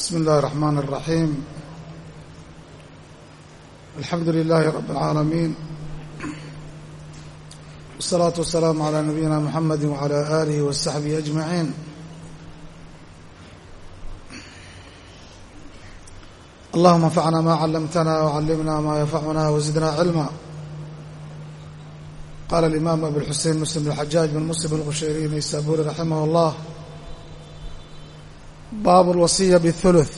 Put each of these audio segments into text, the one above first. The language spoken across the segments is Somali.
بسم الله الرحمن الرحيم الحمد لله رب العالمين والصلاة والسلام على نبينا محمد وعلى آله وصحبه أجمعين اللهم انفعنا ما علمتنا وعلمنا ما ينفعنا وزدنا علما قال الإمام أبو الحسين مسلم بن الحجاج بن مسلم الغشيري النيسابوري رحمه الله baab alwasiya bihuluth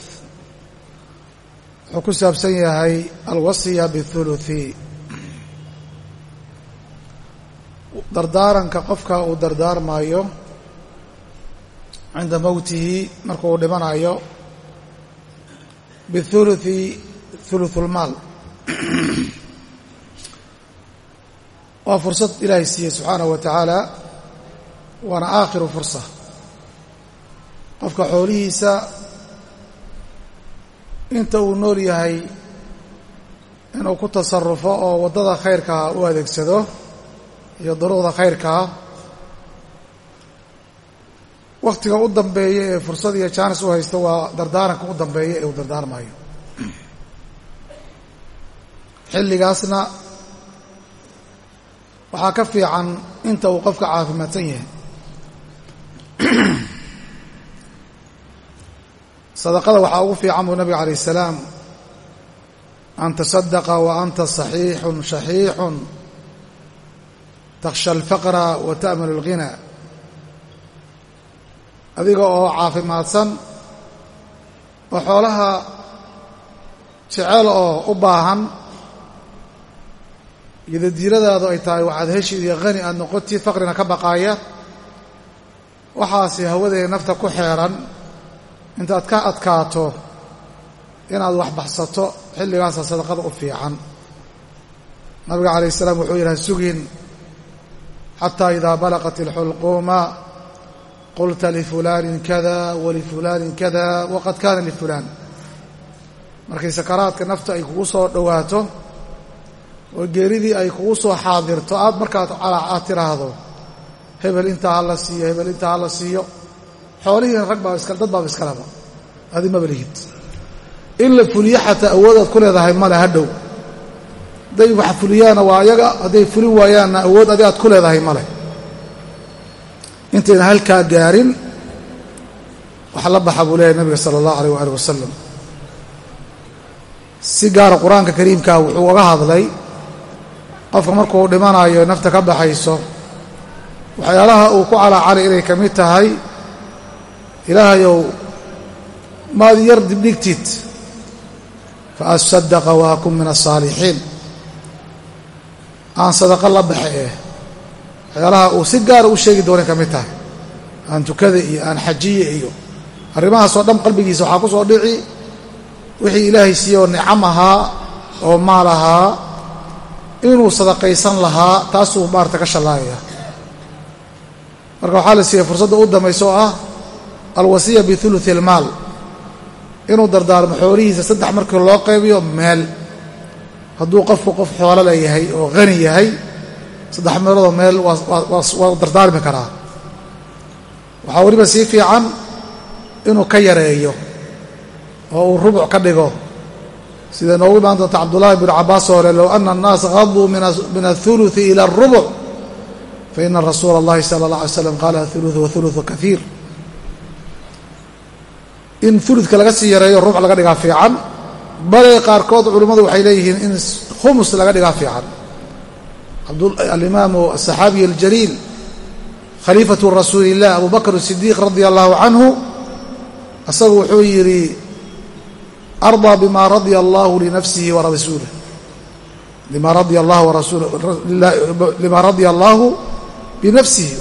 wuxuu ku saabsan yahay alwasiya bihuluthi dardaaranka qofka uu dardaarmayo cinda mowtihi marka uu dhimanayo bihuluthi huluthulmaal waa fursad ilaahay siiyey subxaanahu wa tacaala waana aakhiru fursa qofka xoolihiisa inta uu nool yahay inuu ku tasarufo oo waddada khayrkaa u adeegsado iyo duruqda khayrkaa wakhtiga u dambeeya ee fursad iyo jaanis u haysto waa dardaaranka u dambeeya ee uu dardaarmayo xilligaasna waxaa ka fiican inta uu qofka caafimaadsan yahay sadaqada waxaa ugu fiican buu nabiga calayh salaam. An tasadaqa wa anta saxiixun shaxiixun. Takhsha alfaqra wa ta'manu alghina. Adiga oo caafimaadsan oo xoolaha jecel oo u baahan iyodadiiradaadu ay tahay waxaad heshid iyo hani aada noqotid faqrina ka baqaaya waxaasi hawadee nafta ku xeeran intaad ka adkaato inaad wax baxsato xilligaasa sadaqada u fiican. Nabiga calayh salaam wuxuu yidhi sugin xataa idaa balaqat ilxulquuma qulta lifulaanin kada walifulaanin kada waqad kaana lifulaan markay sakaraadka nafta ay kugu soo dhowaato oo geeridii ay kugu soo xaadirto aad markaad aad tiraahdo hebel intaa ha la siiyo hebel intaa ha la siiyo xoolihiina rag baa dad baaba iskaleba adi maba lihid. In la fuliyo xataa awoodaad ku leedahay male hadhow hadday wax fuliyaana waa ayaga hadday fulin waayaanna awood adi aad ku leedahay male intayna halkaa gaarin wax la baxa buu leeyahay nabiga sala allahu alayh waali wasalam si gaara qur'aanka kariimkaa wuxuu uga hadlay qofka markuu dhimanayo nafta ka baxayso waxyaalaha uu ku calaacalay inay ka mid tahay ilaahayow maad yar dibdhigtid. Fa asadaqa wa akun min asaalixiin aan sadaqo la baxe eh waxyaalaha uu si gaara u sheegi doonay ka mid tahay. Aan tukada iyo aan xajiye iyo arrimahaasoo dhan qalbigiisa waxaa ku soo dhici wixii ilaahay siiye nicam ahaa oo maal ahaa inuu sadaqaysan lahaa taasuu maarata ka shallaayaya marka waxaa la siiyey fursadda u dambaysa oo ah alwasiya bihuluthi almaal. Inuu dardaarmo xoolihiisa saddex markii loo qaybiyo meel. Hadduu qofku qof xoolo leeyahay oo hani yahay saddex meeloodoo meel waa dardaarmi karaa. Waxaa weliba sii fiican inuu ka yareeyo oo uu rubuc ka dhigo. Sida noogu imaan doonta cabdullaahi bnu cabbaas hore low ana annaasa qaduu min athuluthi ila arubuc faina rasuula اllahi sala اllah alay slam qaala athuluthu wathuluthu kaiir in uludka laga sii yareeyo rubuc laga dhigaa fiican. Bale qaarkood culimmadu waxay leeyihiin in khumus laga dhigaa fiican. Alimaamu asaxaabiy aljaliil khaliifatu rasuuli illah abu bakr sidiiq radia allahu canhu isagu wuxuu yidhi ardaa bima radia allahu linafsihi warasuulih lima radia allahu warasulilima radia allahu binafsihi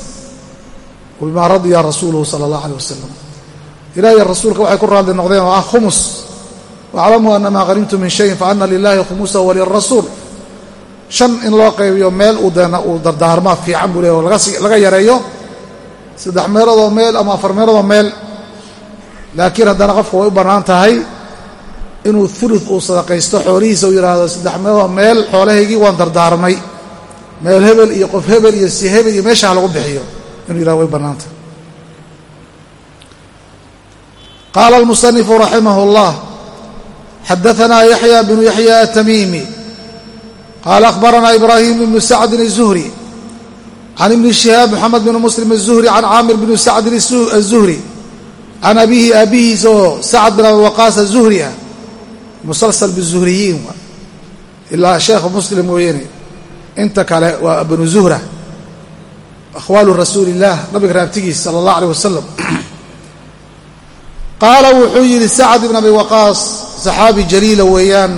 wabima radiya rasuuluhu sala allah aleyh wasalam ilahiy rasuulka waxay ku raadli noqdeen oo ah khumus. Waaclamuu ana maa hanimtu min shayin faana lilahi khumusahu walirasuul shan in loo qaybiyo meel uu deena uu dardaarmaa fiican buu leey oo laga yareeyo. Saddex meeloodoo meel ama afar meeloodoo meel. Laakiin haddana qofka way u bannaan tahay inuu ulud uu sadaqaysto xoolihiisa uu yidhaahdo saddex meeloodoo meel xoolahaygii waan dardaarmay. Meel hebel iyo qof hebel iyo si hebel iyo meesha ha lagu bixiyo. Inuu yidhahdo way bannaan tahay qaala almusanifu raximah اllah xadaanaa yaxya bnu yaxya atamiimi qaala akhbaranaa ibraahim ibnu sacdin الzuhri can ibni shihaab moxamed bn muslim الzuhri can caamir bni sacdin الzuhri can abihi aabihiis oo sacd bin abi waqaas azuhri ah musalsal bizuhriyiin ilaa sheekha muslim mooyane inta kale waa banu zuhra akhwaalu rasuuli illaah nabiga raabtigiis sala allah aleyh wasalam qaala wuxuu yidhi sacd ibn abi waqaas saxaabi jaliila weeyaan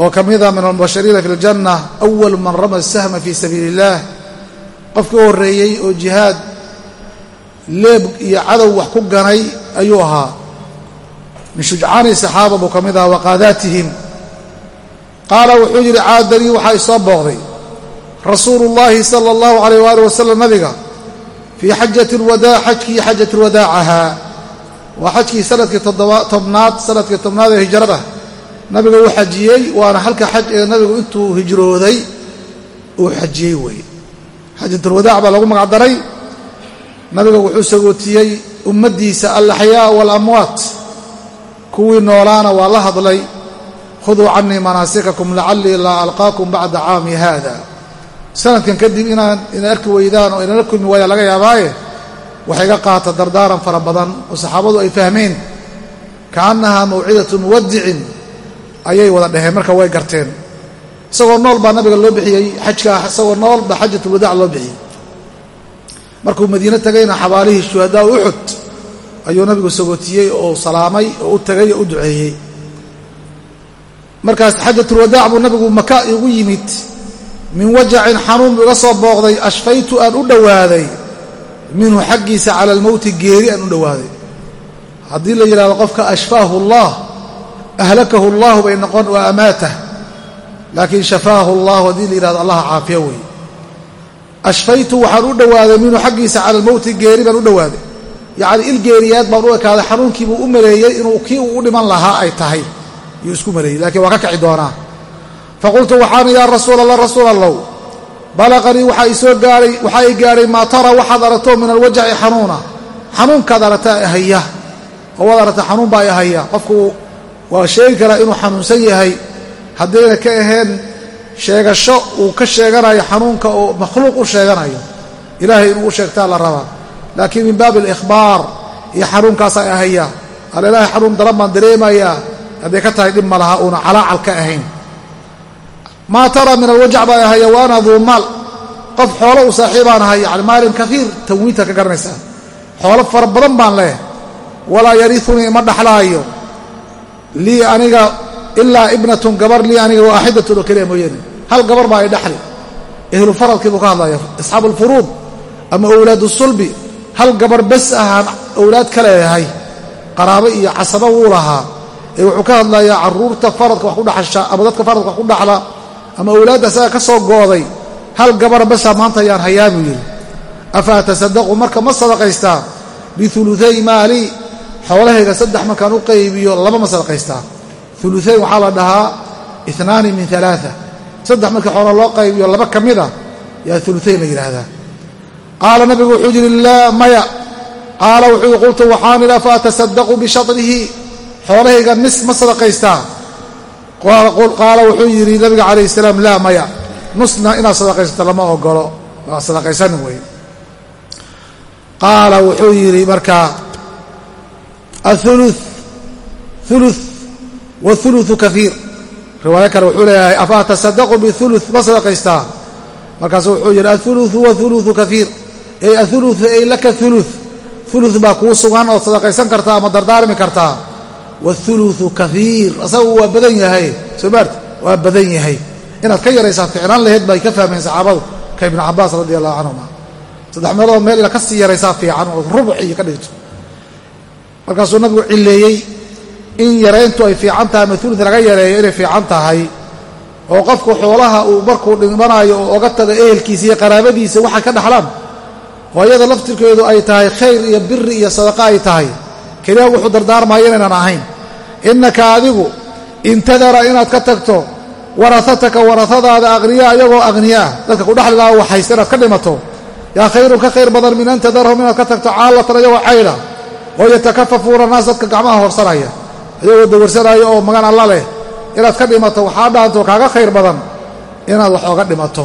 oo ka mida min almubashiriina fi ljanna awalu man rama sahma fi sabiili اllah qofkii u horreeyey oo jihaad leeb iyo cadow wax ku ganay ayuu ahaa. Min shujcaani saxaaba buu ka mid ahaa waqaadaatihim qaala wuxuu yidhi caadanii waxaa isoo booqday rasuulu llaahi sala allahu calayh waali wasalam nabiga fii xajati lwadaac xajkii xajati lwadaac ahaa waa xajkii sannadkii tobnaad sannadkii tobnaad ee hijrada nabiga uu xajiyey waana halka xaj ee nabigu intuu hijrooday uu xajiyey weeye xajatulwadaac baa lagu magacdaray nabiga wuxuu sagootiyey ummaddiisa alaxyaa waalamwaat kuwii noolaana waa la hadlay khuduu canii manaasikakum lacallii laa alqaakum bacda caami haada sanadkan kadib inaan ina arki weydaan oo inala kulmi waaya laga yaabaaye waxay ga qaata dardaaran fara badan oo saxaabadu ay fahmeen kaannahaa mawcidatu muwadicin ayay wada dhaheen marka way garteen. Isagoo nool baa nabiga loo bixiyey xajkaa isagoo nool baa xajatulwadaac loo bixiyey. Markuu madiine tagayna xabaalihii shuhadaa uxud ayuu nabigu sagootiyey oo salaamay oo u tagay oo u duceeyey. Markaas xajatulwadaac buu nabigu maka igu yimid min wajacin xanuun buu iga soo booqday ashfaytu aan u dhowaaday minhu xaggiisa cala almowti geeri aan u dhowaaday haddii la yidhahdo qofka ashfaahu allah ahlakahu allahu bay noqon waa amaatah laakiin shafaahu allahu haddii la yidhahdo allaha caafiya weeye. Ashfaytu waxaan u dhowaaday minhu xaggiisa cala almowti geeri baan u dhowaaday yacni il geeriyaad baan u ekaaday xanuunkiibuu u maleeyey inuu kii uu u dhiman lahaa ay tahay. Yuu isku maleeyey lakiin waa ka kaci doonaa faqultu waxaan yaa rasuul allah rasuul allow balaqanii waxaa isoo gaahay waxaa i gaadhay maa tara waxaad aragto min alwajaci xanuuna xanuunkaad aragtaa haya oo waad aragta xanuun baa ihaya qofku waa sheegi karaa inuu xanuunsan yahay haddayna ka aheen sheegasho uu ka sheeganayo xanuunka oo makhluuq u sheeganayo ilaahay inuu u sheegtaa la rabaa laakiin min baabi alikhbaar iyo xanuunkaasaa ahaya alla ilaahay xanuun daran baan dareemayaa hadday ka tahay dhib ma laha uuna calaacal ka ahayn maa tara min alwajac baa ahaya wa ana duu maal. Qof xoolo uu saaxiibaan ahay yani maalin kaiir tanwiinta ka garanaysaa xoolo fara badan baan leh. Walaa yariunii ma dhaxlaayo. Lii aniga ilaa ibnatun gabar lii aniga waaxidatun oo keliya mooyaane. Hal gabar baa ay dhaxli. Ehlu faradkii buu ka hadlaya asxaabu alfuruud ama owlaadu sulbi. Hal gabar bes ahaan owlaad ka leeyahay qaraabo iyo casabo wuu lahaa. Ee wuxuu ka hadlayaa carruurta faradka wax ku dhaxasha ama dadka faradka wax ku dhaxla ama owlaadda asaga ka soo gooday hal gabara basaa maanta ayaan hayaa buu yidhi. Afa atasadaqu marka ma sadaqaystaa biuluay maali xoolahayga saddex markaan u qaybiyo laba ma sadaqaystaa uluayn waxaa la dhahaa inaani min alaaa saddex markii xoola loo qaybiyo laba ka mid a yaa uluayn la yidhaahdaa. Qaala nabigu wuxuu yidhi laa maya. Qaala wuxuu qultu waxaan idhi afa atasadaqu bishatrihi xoolahayga nis ma sadaqaystaa qaala wuxuu yidhi nabiga calayh salaam laa maya nusna inaad sadaqaysata lama ogolo sadaqaysanin wey qaala wuxuu yidhi markaa aulu ulu wauluu kaiir riwaayo kale wuxuu leeyahay afa atasadaqu biulu ma sadaqaystaa? Markaasu wuxuu yidhi auluu wauluu kaiir ey auluu ey laka ulu ulu baa kuu sugan oo sadaqaysan kartaa ama dardaarmi kartaa wauluثu kaiir asagu waa badan yahay soo maarti waa badan yahay inaad ka yaraysaa ficnaan laheyd bay ka fahmeen saxaabadu ka ibnu cabaas radi allahu canhuma saddex meelood meel ina ka sii yaraysaa fiican oo rubuc iyo ka dhigto markaasuu nabigu cileeyey in yarayntu ay fiican tahay ama ulu laga yareeyo inay fiican tahay oo qofku xoolaha uu markuu dhimanaayo oo oga tago ehelkiisa iyo qaraabadiisa waxay ka dhaxlaan oo iyada laftirkeedu ay tahay khayr iyo biri iyo sadaqa ay tahay keliya wuxuu dardaarmaayo inaynan ahayn innaka adigu intadara inaad ka tagto warahataka warahadaada aqniyaa iyagoo aqniyaa dadka kudhexli lahaa waxaysta inaad ka dhimato. Yaa khayrun ka khayr badan min an tadarhum inaad ka tagto caallatan iyagoo cayda oo yatakafafuuna naas dadka gacmaha horsanaya. Ayagoo dawarsanaya oo magan alla leh. Inaad ka dhimato waxaa dhaanto kaaga khayr badan inaad wax ooga dhimato.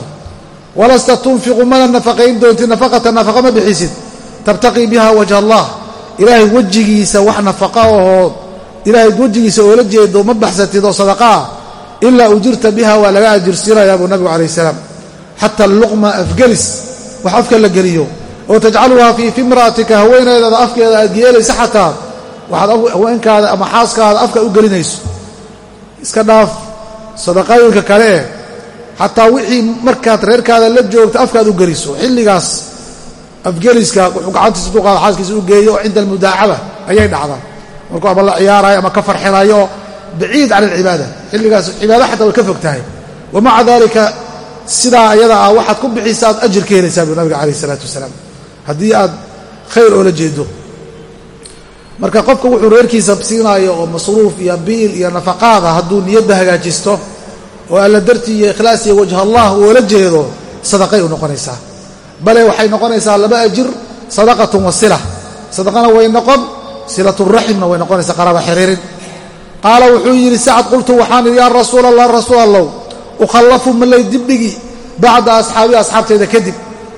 Walasta tunfiqu mana nafaqayn doontid nafaqata nafaqa ma bixisid. Tabtaqii biha wajha allah. Ilaahay wejigiisa wax nafaqa ahoo ilaahay wejigiisa oola jeedo ma baxsatid oo sadaqaa ilaa ujirta biha waa laga ajirsiinayaa buu nabigu calayh salaam. Xata luqma afgelis wax afka la geliyo. Oo tajcaluhaa fii fimra'atika haweeneedada afkeeda aad geelaysa xataa waxaad haweenkaada ama xaaskaada afka u gelinayso. Iska dhaaf sadaqooyinka kale eh xataa wixii markaad reerkaada la joogto afkaad u geliso. Xilligaas afgeliska wuxuu gacantiisa duqaada xaaskiisa u geeyo oo cinda almudaacaba ayay dhacdaa markuu ama la ciyaarayo ama ka farxinayo baciid can alcibaada xilligaas cibaada xataa way ka fog tahay. Wa maca sidaa ayada ah waxaad ku bixisa aad ajir ka helaysaa buu nabiga calayh isalaatu wasalaam. Haddii aad khayr oola jeedo. Marka qofka wuxuu reerkiisa siinaayo oo masruuf iyo biil iyo nafaqaada hadduu niyadda hagaajisto oo alla dartii iyo ikhlaas iyo allah oola jeedo sadaqay u noqonaysaa. Bale waxay noqonaysaa laba ajir sadaqatun wa sila sadaqana way noqon silaturaximna way noqonaysaa qaraaba xiriirin. Qaala wuxuu yidhi sacad qultu waxaan idhi yaa rasuul allah rasuul allow ukhallafu malay dibdhigi bacda asxaabii asxaabtayda kadib.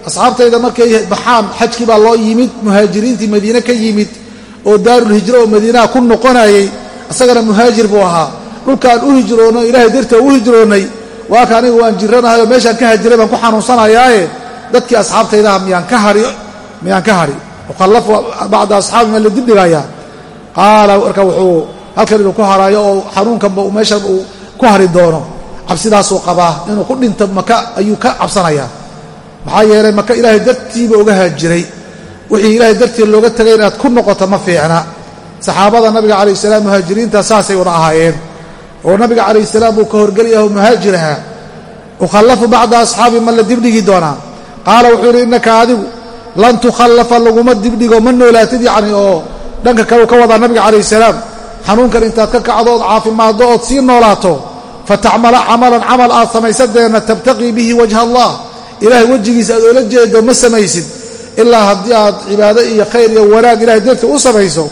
Asxaabtayda markay baxaan xajkii baa loo yimid muhaajiriintii madiine ka yimid oo daarulhijro oo madiinaha ku noqonayay isagana muhaajir buu ahaa. Dhulkaan u hijroonno ilaahay dartee u hijroonnay waaka aniga waan jiranahay oo meeshaan ka hajiray baan ku xanuunsanayaaye. Dadkii asxaabtaydaha miyaan ka hari miyaan ka hadhi ukhallafu bacda asxaabi ma la dibdhigayaa qaala marka wuxuu halkan inuu ku haraayo oo xanuunkanba meeshan uu ku hari doono cabsidaasuu qabaa inuu ku dhinto maka ayuu ka cabsanayaa maxaa yeelay maka ilaahay dartiiba uga haajiray. Wixii ilaahay dartii looga tegay inaad ku noqoto ma fiicna. Saxaabada nabiga calayh salaam muhaajiriinta saasay una ahaayeen. Oo nabiga calayh salaam uu ka horgeliyaho muhaajir ahaa ukhallafu bacda asxaabi ma la dibdhigi doonaa. Qaala wuxuu yidhi innaka adigu lan tukhallafa laguma dibdhigo ma noolaatid yacni oo dhanka kale uu ka wadaa nabiga calayh salaam. Xanuunkan intaad ka kacdo ood caafimaaddo ood sii noolaato fatacmala camalan camal aad samaysadeenna tabtaqii bihi wajha allah. Ilaahay wejigiisa aad oola jeedo ma samaysid. Ilaa haddii aad cibaado iyo khayr iyo wanaag ilahay dartii u samayso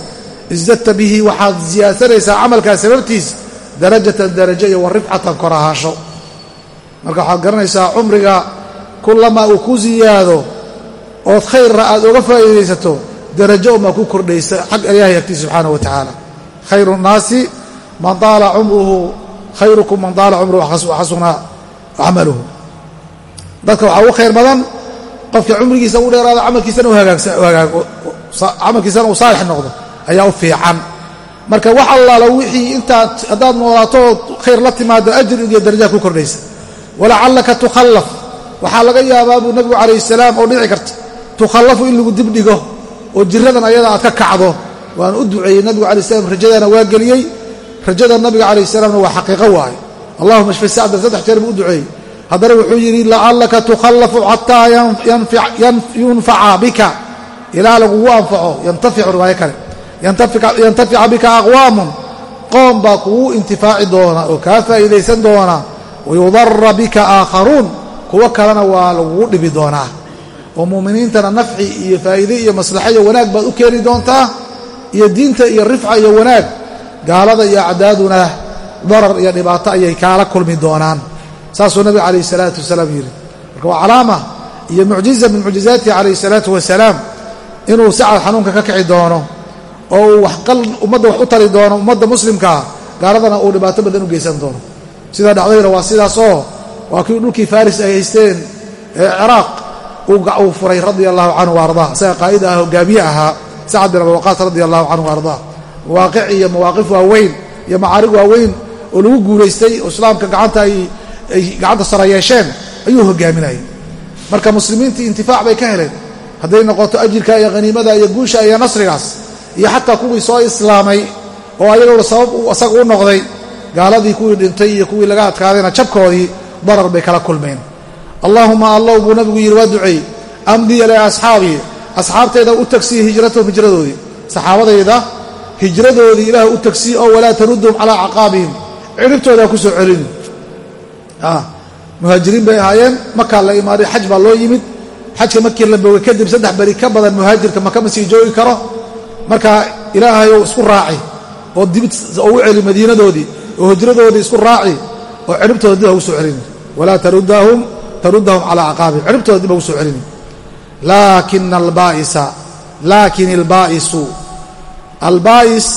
isdadta bihi waxaad siyaadsanaysaa camalkaas sababtiisa darajatan darajo iyo wa rifcatan kor ahaasho marka waxaad garanaysaa cumriga kullamaa uu ku siyaado ood khayrna aad oga faa'iidaysato darajo umaa ku kordhaysa xag ilaahay agtiisa subxaana wa tacaala. Khayru nnaasi man daala cumruhu khayrukum man daala cumruhu xasuna camaluhu. Dadka waxaa ugu khayr badan qofka cumrigiisa u dheeraado camalkiisana uu saalix noqdo ayaa u fiican. Marka wax allaala wixii intaad haddaad noolaato ood khayr la timaado ajir iyo darajaha ku kordhaysa. Walacallaka tukhallaf waxaa laga yaabaa buu nabigu calayh salaam oo dhici karta tukhallafu in lagu dibdhigo oo jiradan ayada aad ka kacdo waan u duceeyey nabigu alay slam rajadana waa geliyey. Rajada nabiga calayh salaamna waa xaqiiqo waaye allahuma shfi sacdan saddex jeer buu u duceeyey. Haddana wuxuu yidhi lacallaka tukhallafu xataa yunfaca bika. Ilaa lagugu anfaco yantaficu riwaayo kale. Yantafica bika aqwaamun. Qoom baa kugu intifaaci doona oo kaa faa'iidaysan doona. Wayudara bika aakharuun. Kuwo kalena waa lagugu dhibi doonaa oo mu'miniintana nafci iyo faa'iide iyo maslaxa iyo wanaag baad u keeni doontaa iyo diinta iyo rifca iyo wanaag gaalada iyo acdaaduna darar iyo dhibaato ayay kaala kulmi doonaan. Saasuu nabiga calayh salaatu wasalaam yidhi. Marka waa calaama iyo mucjiza min mucjizaatihi calayh salaatu wasalaam inuu sacad xanuunka ka kici doono oo uu waxqal ummadda wax u tari doono ummadda muslimkaa gaaladana uu dhibaato badan u geysan doono. Sidaa dhacdayna waa sidaasoo waa kii dhulkii faris ay haysteen ee ciraaq uu furay radia allahu canhu ardaa isaga qaa'ida ah hogaamiye ahaa sacad bin abi waqaas radia allahu canhu ardaa mawaaqic iyo mawaaqif waaweyn iyo macaarig waaweyn oo lagu guulaystay oo islaamka gacanta ay gacanta sara yeesheen ayuu hogaaminayay marka muslimiintii intifaac bay ka heleen. Hadday noqoto ajirka iyo haniimada iyo guusha iyo nasrigaas iyo xataa kuwii soo islaamay oo ayaguna sabab isaga u noqday gaaladii kuwii dhintay iyo kuwii laga adkaadayna jabkoodii darar bay kala kulmeen allaahuma allow buu nabigu yidhi waa duceey amdiya le asxaabii asxaabtayda u tagsii hijratahum hijradoodii. Saxaabadayda hijradoodii ilaah u tagsii oo walaa taruddahum calaa caqaabihim. Ciribtooda ku soo celin. Muhaajiriin bay ahaayeen. Makaa la imaaday xaj baa loo yimid. Xajka markii la boogay kadib saddex beri ka badan muhaajirka maka ma sii joogi karo. Marka ilaahayow isku raaci oo dibid ugu celi madiinadoodii oo hijradoodii isku raaci oo ciribtooda dib hagu soo celini walaa taruddahum calaa acqaabihim ciribtooda dib hagu soo celini laakina albaa'isa laakin albaa'isu albaa'is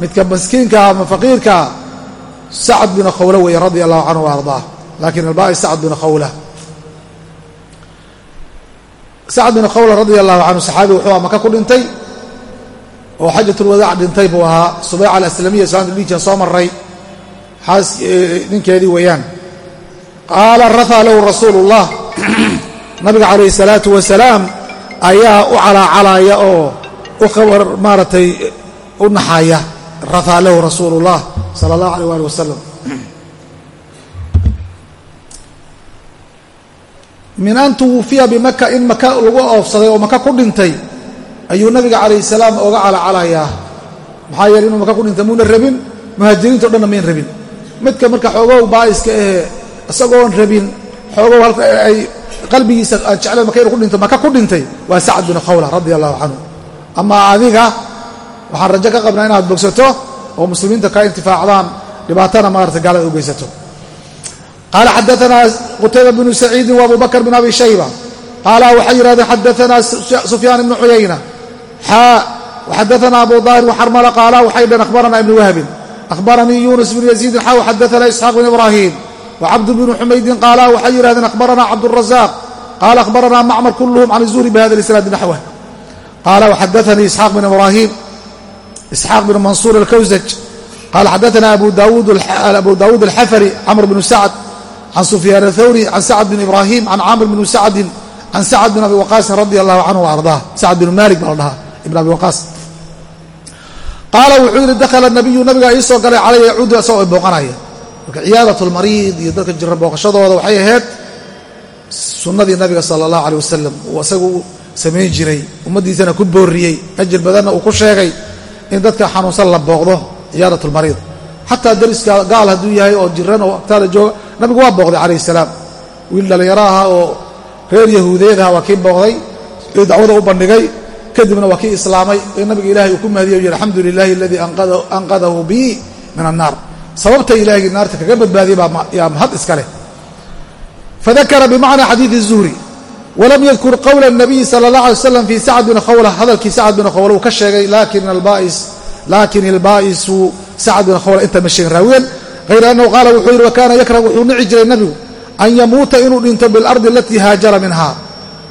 midka maskiinkaa ama faqiirkaa sacad binu khawla weeye radia allahu canhu wa ardaah. Laakin albaa'is sacad binu khawla. Sacad binu khawla radia allahu canhu saxaabi wuxuu maka ku dhintay oo xajatulwadaac dhintay buu ahaa. Subayca alaslamiya islaamta dhiijia soo maray xaas ninkeedii weeyaan qaala rafa lahu rasuulu ullah nabiga calayhi salaatu wasalaam ayaa u calaacalaya oo u khabar maaragtay u naxaya rafaa lahu rasuulu ullah sala allahu alayh waali wasalam min an tuwufiya bimaka in maka lagu oofsaday oo maka ku dhintay ayuu nabiga calayhi salaam oga calacalayaa maxaa yeele inuu maka ku dhintay muuna rabin muhaajiriinto dhanna mayn rabin. Midka marka xoogow baa'iska ahee isagoon rabin xoogow ay qalbigiisa aad maka inu ku dhinto maka ku dhintay? Waa sacad bin khawla radia allahu canhu amaa adiga waxaan rajo ka qabnaa inaad bogsato oo muslimiinta ka intifaacdaan dhibaatana maarata gaalada u geysato qaala xadaanaa qutayba bnu saciidin wa abu bakr bin abi shayba. Qaala waxay yidhahdeen xadaanaa sufyaan ibnu cuyayna xaa waxadaanaa abu daahir waxarmala qaala waxay dhaheen akhbaranaa ibnu wahbin. Akhbaranii yunus bnu yaziidin xaa xadaanaa isxaaq bn ibraahim wcabd bnu xumaydin qaala waxay yidhahdeen akhbaranaa cabdالraزaaq qaala akhbaranaa macmar kulhm can الzuhri bhada اisnaadi naxwh qaala xadaanii isxaaq bn ibrahim isxaaq bn mansuur alkawsaj qaala xadaana abu dawuud alxafari camr bnu sacd can sufyaan athawri can sacd bn ibrahim can camr bn sacdin can sacd bn abi waqaasin radi allahu canhu ardaa sacd bn malik baa la dhahaa ibn abi waqaas qaala wuxuu yidhi dakhala nabiyu nabigaa ii soo galay calaya yacuudu asagoo booqanaya marka ciyaadat lmariid iyo dadka jira booqashadooda waxay ahayd sunnadii nabiga sala allahu aleyh wasalam uu isagu samayn jiray ummaddiisana ku booriyey. Ajir badanna uu ku sheegay in dadka xanuunsan la booqdo ciyaadat lmariid xataa dariska gaal hadduu yahay oo jiran oo agtaada jooga nabigu waa booqday calayh salaam. Wiil dhallinyaro aha oo reer yahuudeed aha waa kii booqday ee dacwada u bandhigay kadibna waa kii islaamay ee nabiga ilahay uu ku mahdiye u yihi alxamdu lilahi aladii anqadahu bi min annaar sababta ilaahgii naarta kaga badbaadiyey baa yaa mahad iska leh fadakara bimacna xadiidi الzuhri walam yadkur qowla الnabiyi salى اllah alay slam fi sacd bin khawla hadalkii sacd bin khawla uu ka sheegay laakin ilbaa'isu sacd bin khawla inta ma sheegin raawiyan hayra annahu qaala wuxuu yidhi wakaana yakrah wuxuu nici jiray nabigu an yamuuta inuu dhinto biاlardi alatii haajara minha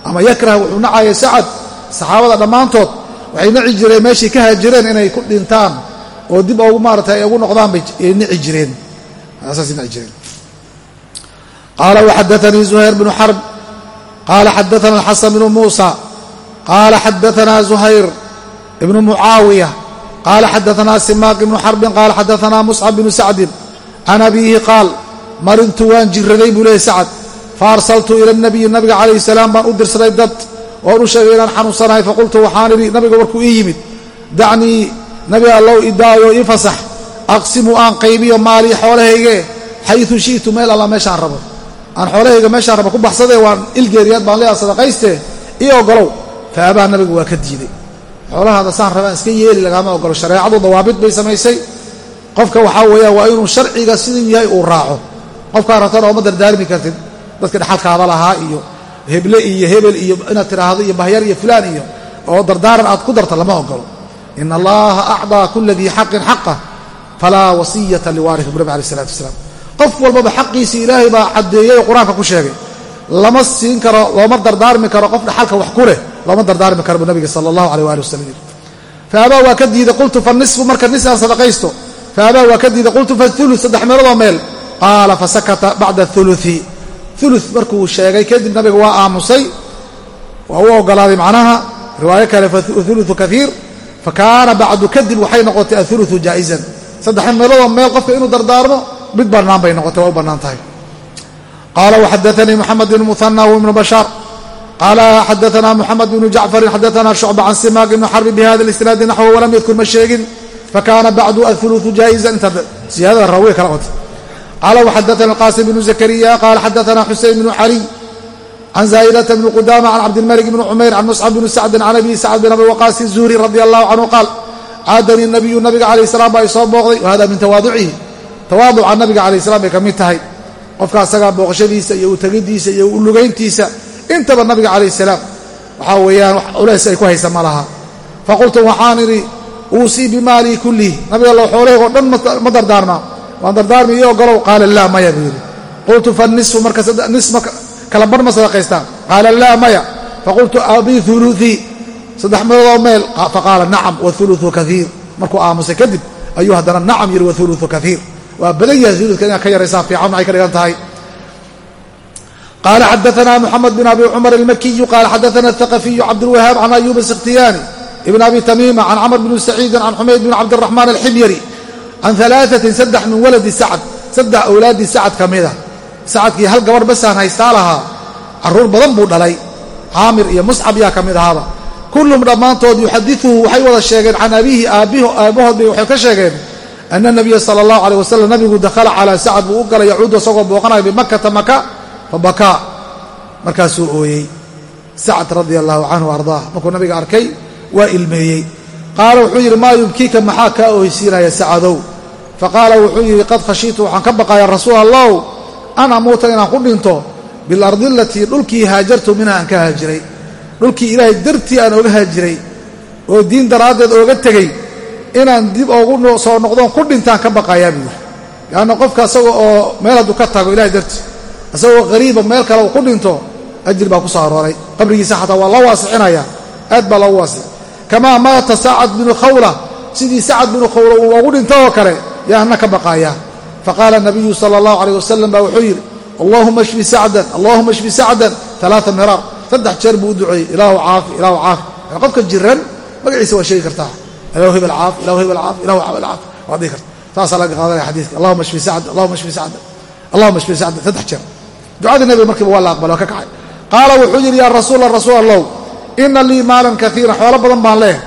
ama yakrah wuxuu nacaya sacad saxaabada dhammaantood waxay nici jireen meeshay ka haajireen inay ku dhintaan oo dib ogu maarata ay ugu noqdaan bay nici jireen. Saasay nici jireen. Qaala waxadaanii zuhayr bnu xarb qaala xadaana alxasan bnu muusa. Qaala xadaanaa zuhayr ibnu mucaawiya. Qaala xadaanaa simaaq ibnu xarbin qaala xadaanaa muscab bnu sacdin can abiihi qaal maridtu waan jiraday buu leeyay sacad faarsaltu ila nabiyi nabiga calayhi salaam baan u dirsaday dad oon u sheegay inaan xanuunsanahay. Faqultu waxaan idhi nabiga warkuu ii yimid. Dacnii nabi allow idaayo ii fasax aqsimu aan qaybiyo maalii xoolahayge xayu shi'tu meel alla meeshaan rabo. Aan xoolahayga meeshaan rabo ku baxsadee waan ilgeeriyaad baan leeyaha sadaqayste ii ogolow. Fa abaa nabigu waa ka diiday. Xoolahaada saan rabaan iska yeeli lagaama ogolo shareecadu dawaabid bay samaysay. Qofka waxaa weeyaan waa inuu sharciga siduu yahay uu raaco. Qofkaa rabtana ooma dardaarmi kartid dadka dhexalkaada lahaa iyo heble iyo hebel iyo inaad tidhaahdo iyo bahyar iyo fulaan iyo oo dardaaran aad ku darta lama ogolo in allaha acdaa kula dii xaqin xaqah falaa wasiyata liwaarihi bu nabi alay isalatu wasalaam qof walbaba xaqiisii ilaahay baa caddeeyey oo qur'aanka ku sheegay lama siin karo looma dardaarmi karo qof dhaxalka wax ku leh looma dardaarmi karo bu nabiga sala allahu aleyh waali wasalam fa abaa waa ka diiday qultu fa nisfu marka nis aan sadaqaysto fa abaa waa ka diiday qultu faulu saddex meeloodoo meel qaala fasakata bacda ului ulu markuu sheegay kadib nabiga waa aamusay waa u ogolaaday macnaha riwaayo kale fauluu kaiir fakaana bacdu kadib waxay noqotay auluu jaa'izan. Saddex meeloodoo meel qofka inuu dardaarmo mid bannaan bay noqotay waa u bannaan tahay. Qaala waxadaanii moxamed bn muhana wibnu bashaar qaala xadaana moxamed bnu jacfarin xadaana shucba can simaaq ibni xarbi bihada isnaadi naxw walam yadkur ma sheegin. Fakaana bacdu auluu jaa'izan inta siyaadada rawiya kala qotay qaala waxadaana alqaasim bnu zakariya qaala xadaana xusein bnu caliy can zaa'idata bni qudaama can cabdilmalik bni cumayr can muscab bni sacdin can abi sacd bin abi waqaas zuhri radi allahu canhu qaal caadanii nabiyu nabiga calayh salaam baa isoo booqday wa hada min tawaaducihi tawaaduca nabiga calayh salam bay ka mid tahay qofka asagaa booqashadiisa iyo u tegidiisa iyo u lugayntiisa intaba nabiga calayh salaam waxaa weeyaan wax culays ay ku haysa ma laha faqultu waxaan idhi uusii bimaalii kullih nabiga lo xoolahaygo dhan ma dardaarmaa waan dardaarmi iyo ogolow qaala laa maya buu yidhi qultu fanisfu marka nis kala bar ma sadaqaystaan. Qaala laa maya. Faqultu abii uluii saddex meeloodoo meel. Faqaala nacam wauluu kaiir markuu aamusay kadib ayuu haddana nacam yidhi wauluu kaiir waa badan yahay uludka inaad ka yaraysaa fiican maxay ka dhigan tahay. Qala xadaana mxamed bin abi cumar almakiyu qala xadaana athaqafiyu cabdulwahaab can ayub asikhtiyaani ibn abi tamiima can camr bni saciidin can xumayd bn cabdiraxmaan alximyari can alaaثatin saddex min waladi sacd saddex awlaadii sacad ka mida sacadkii hal gabarh basaan haystaa lahaa carruur badan buu dhalay. Caamir iyo muscab yaa ka mid ahaaba. Kullum dhammaantood yuxadiuhu waxay wada sheegeen can abiihi aabbahood bay waxay ka sheegeen ana nabiya sala allahu aleyh wasalam nabigu dakhala calaa sacad buu u galay yacuudu isagoo booqanaya bimakata maka fabakaa markaasuu ooyey. Sacad radia allahu canhu ardaah markuu nabiga arkay waa ilmeeyey. Qaala wuxuu yidhi maa yubkiika maxaa kaa ooysiinaya sacadow? Faqaala wuxuu yidhi qad khashiitu waxaan ka baqayaa rasuul allahu an amuuta inaan ku dhinto bilardi alatii dhulkii haajartu minha aan ka haajiray. Dhulkii ilaahay dartii aan oga haajiray oo diin daraaddeed ooga tegey inaan dib oogu soo noqdoon ku dhintaan ka baqayaa buu yidhi. Leanna qofka isaga oo meel hadduu ka tago ilahay dartii isagoo qariiba meel kale uu ku dhinto ajir baa ku soo arooray. Qabrigiisa xataa waa loo waasixinaya aad baa loogu waasix kamaa maata sacad binu khawla sidii sacad binu khawla uu loogu dhinto oo kale yaa anna ka baqaaya faqaala nabiyu sala allahu alayh wasalam baa wuxuu yidhi allahuma shfi sacdan allahuma shfi sacdan alaaa miraar saddex jeer buu u duceeyey ilaahu caafi ilaahu caafi yani qofka jiran magaciisa waa sheegi kartaa ilahu hebel caafi ilahu hebel caafi ilahu hebel caafi waad dhihi karta saasaa laga qaadanaya xadiiska allahuma shfi sacdan allahuma shfi sacdan allahuma shfi sacdan saddex jeer ducadii nabiga markiiba waa la aqbala waa ka kacay qaala wuxuu yidhi yaa rasuula rasuul allow ina lii maalan kaiiran xoolo badan baan leeh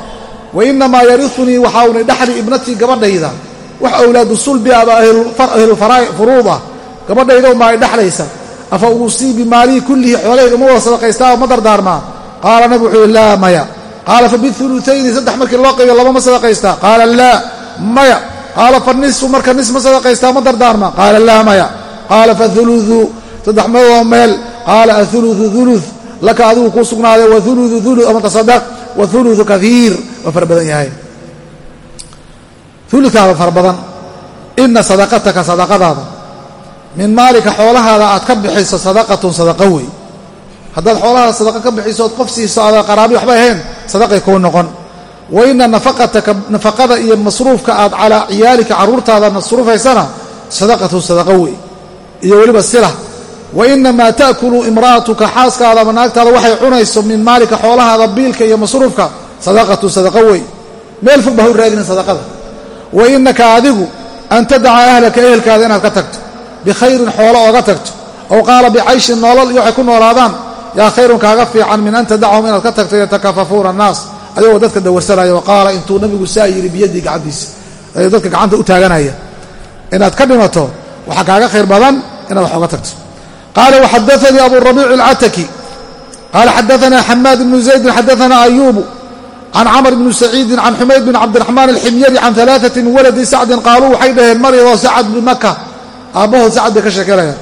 wa inamaa yariunii waxaa unay dhaxli ibnatii gabadhayda wax awlaadu sulbi aba ahlu furuuda gabadhayda unbaa ay dhexlaysa afa uusii bimaalii kullihi xoolahayga ma wada sadaqaystaa ma dardaarmaa? Qaala nabi wuxuu yihi laa maya. Qaala fa biuluayni saddex markii loo qaybiyo laba ma sadaqaystaa? Qaala laa maya. Qaala fa nisfu marka nis ma sadaqaystaa ma dardaarmaa? Qaala laa maya. Qaala fauluu saddex meeloo meel. Qaala auluu ulu laka adigu kuu sugnaaday wauluu ulu ama tasadaq wauluu kaiir waa fara badan yahay ulukaaba fara badan. Ina sadaqataka sadaqadaada. Min maalika xoolahaada aad ka bixiso sadaqatun sadaqa wey. Haddaad xoolahaada sadaqa ka bixiso ood qof siiso aada qaraabi waxbay ahayn sadaqay kuu noqon. Wa ina nafaqataka nafaqada iyo masruufka aad calaa ciyaalika carruurtaada masruufaysana sadaqatun sadaqa wey. Iyo weliba sila. Wa inamaa ta'kulu imra'atuka xaaskaada ama naagtaada waxay cunayso min maalika xoolahaada biilka iyo masruufka sadaqatun sadaqa wey. Meel fog baa u raadinin sadaqada wa adigu an tadaca ahlaka ehelkaada inaad ka tagto. Bikhayrin xoolo ooga tagto. Ow qaala bicayshin noolol iyo waxay ku noolaadaan yaa khayrun kaaga fiican min an tadacahum inaad ka tagto yatakafafuuna annaas. Ayagoo dadka dawarsanaya wa intuu nabigu saa yidhi biyadii gacantiisa ayuu dadka gacanta u taaganaya inaad ka dhimato waxaa kaaga khayr badan inaad wax oga tagto. Qaala waxadaanii abu rabiic alcataki qaala xadaanaa xamaad ibnu zaydin xadaanaa ayuubu can camr bni saciidin can xumayd bin cabdiraxmaan alximyari can alaaati min waladi sacdin qaaluu waxay dhaheen maridoo sacad bimaka aabbahood sacad bay ka sheekanayaan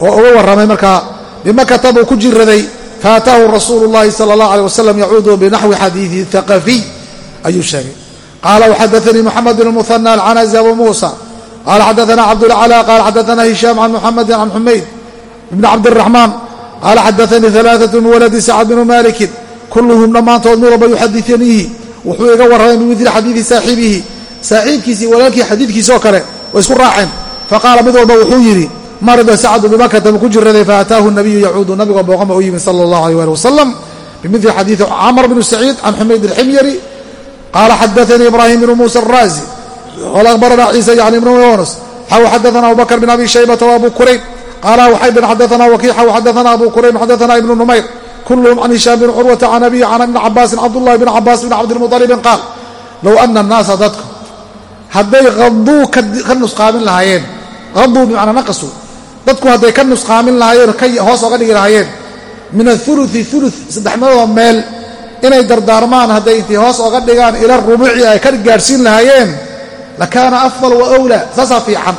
oo uga warramay markaa bimakata buu ku jiraday faataahu rasuulu llahi sala allah aleh wasalam yacuudu binaxwi xadiidi haqafiy ayuu sheegay qaala waxadaanii muxamed bn muhana alcanazi abu muusa qaala xadaana cabdulcala qaala xadaana hishaam can muxamedin can xumayd bni cabdiraxmaan qaala xadaanii alaaatu min waladi sacad bnu malikin kulluhum dhammaantood mid walba yuxaditaniihi wuxuu iga warramay bimidli xadiidi saaxibihi. Saaxiibkiisii walaalkii xadiidkiisoo kale way isku raaceen. Faqaala mid walba wuxuu yidhi marida sacdu bimakata ma ku jiraday faataahu nabiyu yacuudu nabigoo booqama u yimi sala allahu alيh ali wasalam bimidli xadiidi camr bnu saciid can xumayd alximyari. Qaala xadaanii ibraahim bnu muusa araazi qala akhbarana ciisa yani ibnu yunus xaw xadaana abubakr bin abi shaybata waabu kurayb? Qaala waxaydan xadaana wakiixa waxadaana abu kurayb xadaana ibnu numayr kulluhum can hishaam bin curwata can abiyi can ibni cabaasin cabdullahi bn cabaas bn cabdilmuطalibin qaal low ana annaasa dadku hadday qaduu ka nusqaamin lahaayeen qaduu bimacnaa naqasuu dadku hadday ka nusqaamin lahaayeen ka hoos oga dhigi lahaayeen min athuluthi thuluth saddex meeloodoo meel inay dardaarmaan hadday intii hoos oga dhigaan ila rubuuci ay ka gaadhsiin lahaayeen lakaana afdal wa wlaa saasaa fiican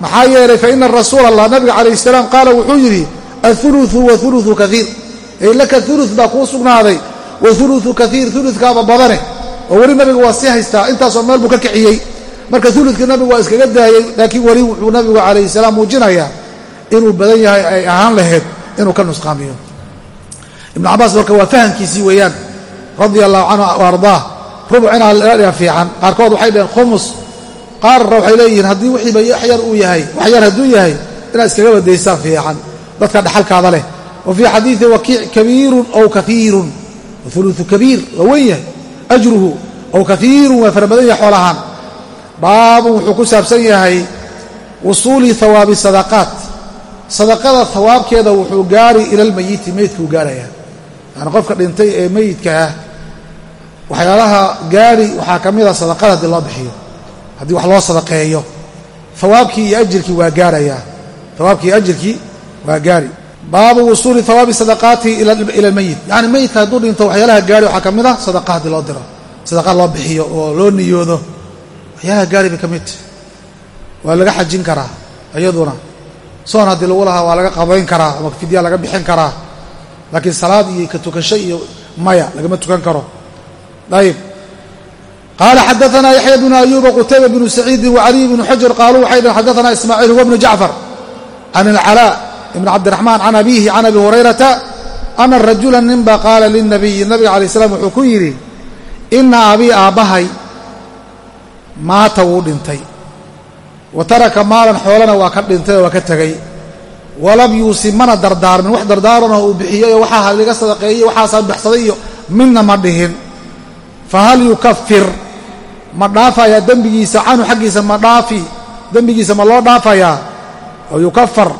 maxaa yeelay fa ina rasuula allah nabiga calayh salaam qaala wuxuu yidhi athuluthu wa thuluthu kaiir ey laka thuluth baa kuu sugnaaday. Wa thuluthu kaiir thuluthkaaba badane. Oo weli nabiga waa sii haystaa. Intaasoo meel buu ka kiciyey. Marka uludka nabigu waa iskaga daayey laakiin weli wuxuu nabigu calayhi salaam muujinayaa inuu badan yahay ay ahaan lahayd inuu ka nusqaamiyo. Ibnu cabaas marka waa fahamkiisii weeyaan. Radia allahu canhu wa ardaah. Rubuc inaa laga dhiga fiican qaarkood waxay dhaheen khumus qaarna waxay leeyihiin haddii wixiiba waxyar uu yahay waxyar hadduu yahay inaad iskaga badaysaan fiican. Dadka dhaxalkaada leh wa fii xadiidi wakiic kabiirun ow kaiirun wauluثu kabiir waa wen yahay ajruhu ow kaiirun waa fara badan yahay xoolahaan baabun wuxuu ku saabsan yahay wusuuli hawaabi sadaqaat. Sadaqada hawaabkeeda wuxuu gaari ila lmayiti meydkuu gaarayaa. Yani qofka dhintay ee meyidka ah waxyaalaha gaari waxaa ka mid a sadaqada haddii loo bixiyo haddii wax loo sadaqeeyo. Hawaabkii iyo ajirkii waa gaarayaa. Hawaabkii iyo ajirkii waa gaari baabu wusuuli hawaabi sadaqaati ila almeyit yani meyidka hadduu dhinto waxyaalaha gaari waxaa ka mid a sadaqa haddii loo diro. Sadaqa loo bixiyo oo loo niyoodo. Waxyaalaha gaari bay ka midta waa laga xajin karaa iyaduna soon haddii lagu lahaa waa laga qabayn karaa ama fidya laga bixin karaa. Laakiin salaad iyo ka tukasho iyo maya lagama tukan karo. Ayib qaala xadaana yaxya bnu ayuba qutayba bnu saciidi wacaliy bnu xajar qaaluu waxay dhaheen xadaana ismaaciil huwa bnu jacfar. Can alcalaa ibn cabdiraxmaan can abiihi can abi hurayrata ana rajula ninba qaala lilnabiyi nabiga alay slam wuxuu ku yidhi ina abii aabbahay maata wuu dhintay. Wa taraka maalan xoolana waa ka dhintay oo waa ka tegay walam yuusi mana dardaarmin. Wax dardaaranoo uu bixiyey oo waxaa liga sadaqeeyey waxaasaan baxsaday iyo midna ma dhihin. Fa hal yukafir ma dhaafayaa dembigiisa canhu xaggiisa ma dhaafi. Dembigiisa ma loo dhaafayaa? Oo yukafar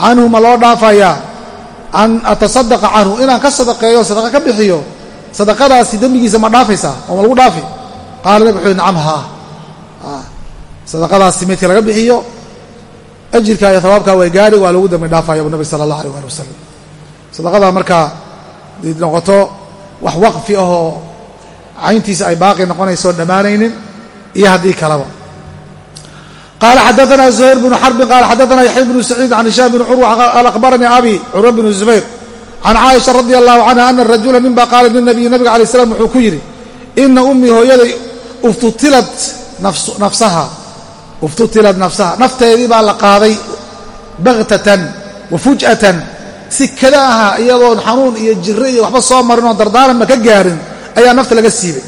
canhu ma loo dhaafayaa an atasadaqa canhu inaan ka sadaqeeyo sadaqa ka bixiyo sadaqadaasi dembigiisa ma dhaafaysaa oo ma lagu dhaafi? Qaala nabig wuxuu nacam haa. Sadaqadaasi midka laga bixiyo ajirka iyo hawaabkaa way gaari waa lagu dambi dhaafaya bu nabig sala allah alay ali wasalam sadaqadaa markaa day noqoto wax waqfi ahoo cayntiisa ay baaqi noqonayso dhammaanaynin iyo haddii kaleba qaala xadaana zuhayr bnu xarbin qaala xadaana yaxya bnu saciid can hishaam bni curwa qaal akhbaranii abi curwa bnu zubayr can caaisha radi allahu canha ana rajula nin baa qaala linabiyi nabiga alay slam wuxuu ku yidhi ina ummii hooyaday uftutilat nafsaha uftutilad nafsaha nafteedii baa la qaaday baktatan wa fuj'atan si kada aha iyadoon xanuun iyo jiro iyo waxba soo marin oon dardaaranba ka gaarin ayaa nafta laga siibay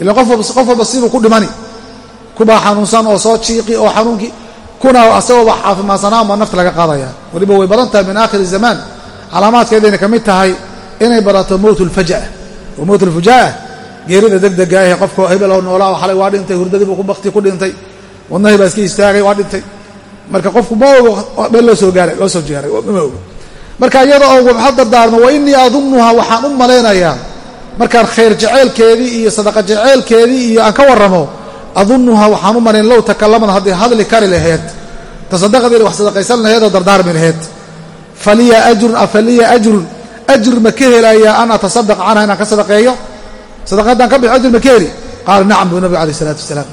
ilan qof ku dhimani kubaa xanuunsan oo soo jiiqi oo xanuunkii kuna asagooba caafimaadsanaan baa nafta laga qaadaya. Weliba way badan tahay min aakhiri zamaan calaamaadkeedayna ka mid tahay inay badato mowt lfaja'a oo mowt lfuja'a geerida degdega ahe qofka hebel oo noolaa xalay waa dhintay hurdadiibuu ku bakti ku dhintay. Wadnahii baa iska istaagay waa dhintay. Marka qofku ma ogo meel loo soo gaaray loo soo jaaray ma ogo. Marka iyada oo waxa dardaarmo wa innii adunnuha waxaan u malaynayaa. Markaan khayr jeceelkeedii iyo sadaqa jeceelkeedii iyo aan ka warramo adunnuha waxaan u malayn low takalamad hadday hadli kari laheyd tasadaqadeeda wax sadaqaysan laheed oo dardaarmi laheyd faliya ajrun afaliya ajrun ajr ma ka helayaa an atasadaq canha inaan ka sadaqeeyo sadaqaddaan ka bixi ajr ma ka heli qaala nacam buu nabiga alayh isalaatu wasalaam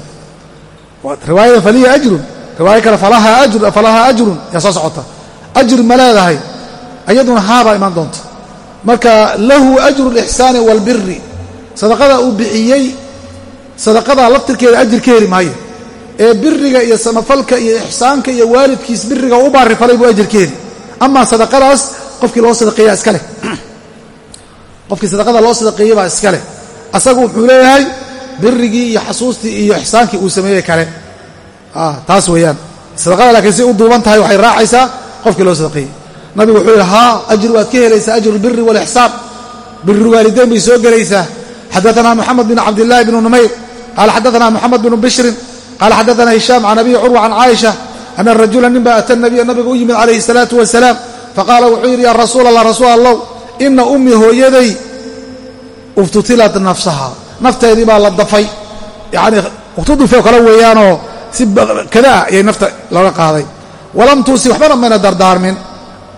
riwaayada faliya ajrun riwaayo kale falahaa ajrun yaa soo socota ajr ma leedahay ayaduna haabaa imaan doonta marka lahu ajru lixsaani waalbiri sadaqada uu bixiyey sadaqada laftirkeeda ajir ka heli maayo. Ee biriga iyo samafalka iyo ixsaanka iyo waalidkiis biriga u baarifalay buu ajir ka heli. Amaa sadaqadaas qofkii loo sadaqeeyaa iska leh. Qofkii sadaqada loo sadaqeeyey baa iska leh. Asagu wuxuu leeyahay birigii iyo xasuustii iyo ixsaankii uu sameeyey kale. Taas weeyaan. Sadaqada laakiin si u duuban tahay waxay raacaysaa qofkii loo sadaqeeyey. Nabigu wuxuu yidhi haa ajr waad ka helaysaa ajru lbiri walixsaan biri waalidayn bay soo gelaysaa. Xadaana moxamed bin cabdillahi bn numayr qaala xadaana moxamed bnu bishrin qaala xadaana hishaam can abi curwa can caaisha ana rajula nin baa ata nabiya nabiga u yimid calayhi salaatu wasalaam faqaala wuxuu yidhi yaa rasuul allah rasuul allow ina ummii hooyaday uftutilat nafsaha nafteedii baa la dafay yacanii uktudufoo kale weeyaanoo si kada ah ayay nafta looga qaaday walam tuusi waxbana mayna dardaarmin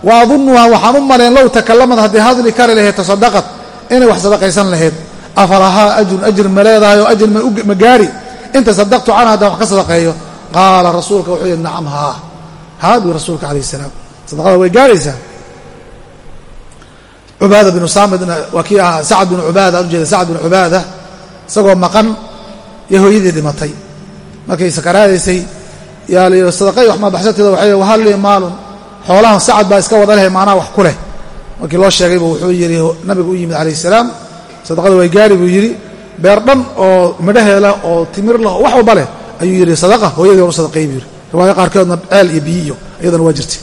wa adunuha waxaan u malayn low takalamad haddii hadli kari lahayd tasadaqad inay wax sadaqaysan lahayd afalahaa ajrun ajr ma leedahay oo ajr ma gaari in tasadaqtu canha haddaan wax ka sadaqeeyo qaala rasuulka wuxuu yidhi nacam haa haa buu rasuulka calayh salaam sadaqada way gaaraysaa cubaada binu saamidna waa kii ahaa sacad binu cubaada aan ujeeda sacad binu cubaada isagoo maqan iyo hooyadii dhimatay markay sakaraadaysay yaa la yidhi sadaqay wax maabaxsateeda waxay wahal lii maalun xoolahan sacad baa iska wada leh maanaa wax ku leh markii loo sheegaybu wuxuu yidhi nabigu u yimid calayh salaam sadaqada way gaari buu yidhi beer dhan oo midhahee leh oo timir leh oo wax walba leh ayuu yidhi sadaqa hooyadii war u sadaqeey buu yidhi riwaaya qaarkeedna ceel iyo biyiyo iyadana waa jirtay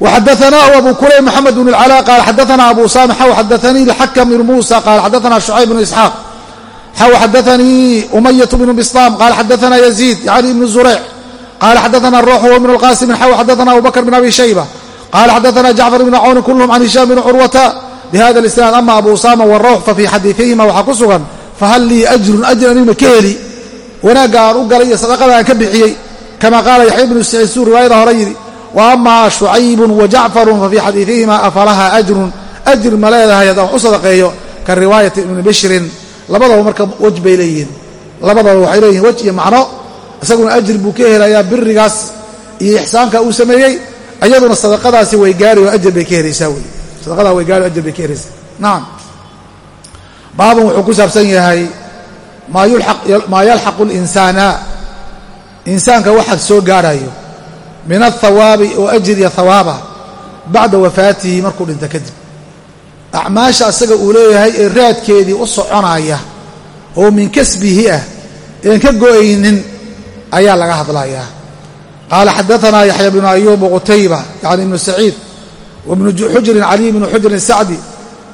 وxadثnah أbu kulayb mحamed بن العلاء qال xadثna أbu sاm xw xadثnii الxkم بن موسى qال xadثna شhucayb بن إسحاaq xw xadثnii أمyة بن بsطاm qال xadثna يزيد yعnي بن زuريع qال xadثna الروح و بن الqاسم xw xadثna أbu bكر بن أbي شhيبة qال xadثna جعفر بن cwn kulهm عن هiشام بن curwةa bihada isnaad ama abu usama warawx fa fii xadiiihima waxaa ku sugan fahal lii ajrun ajran ima ka heli wanaagga aan u galay iyo sadaqada aan ka bixiyey kama qaala yaxya bnu saciid suu riwaayada hore yidhi wa amaa shucaybun wa jacfarun fa fii xadiiihima afalaha ajrun ajr ma leedahay haddaan wax u sadaqeeyo ka riwaayati ibni bishrin labadaba marka wej bay leeyihiin labadaba waxay leeyihiin wej iyo macno isaguna ajir buu ka helayaa birigaas iyo ixsaanka uu sameeyey iyaduna sadaqadaasi way gaari oo ajir bay ka helaysaa sadaqadaa way gaari o ajir bay ka helaysaa nacam baaban wuxuu ku saabsan yahay maa yalxaqu اlinsaana insaanka waxaad soo gaarayo min athawaabi oo ajir iyo thawaaba bacda wafaatihi markuu dhinta kadib. Acmaasha asaga uu leeyahay ee raadkeedii u soconaya oo min kasbihi ah een ka go'aynin ayaa laga hadlayaa. Qaala xadaanaa yaxya bnu ayuub waqutayba yacni ibnu saciid wabnu xujrin caliy bnu xujrin sacdi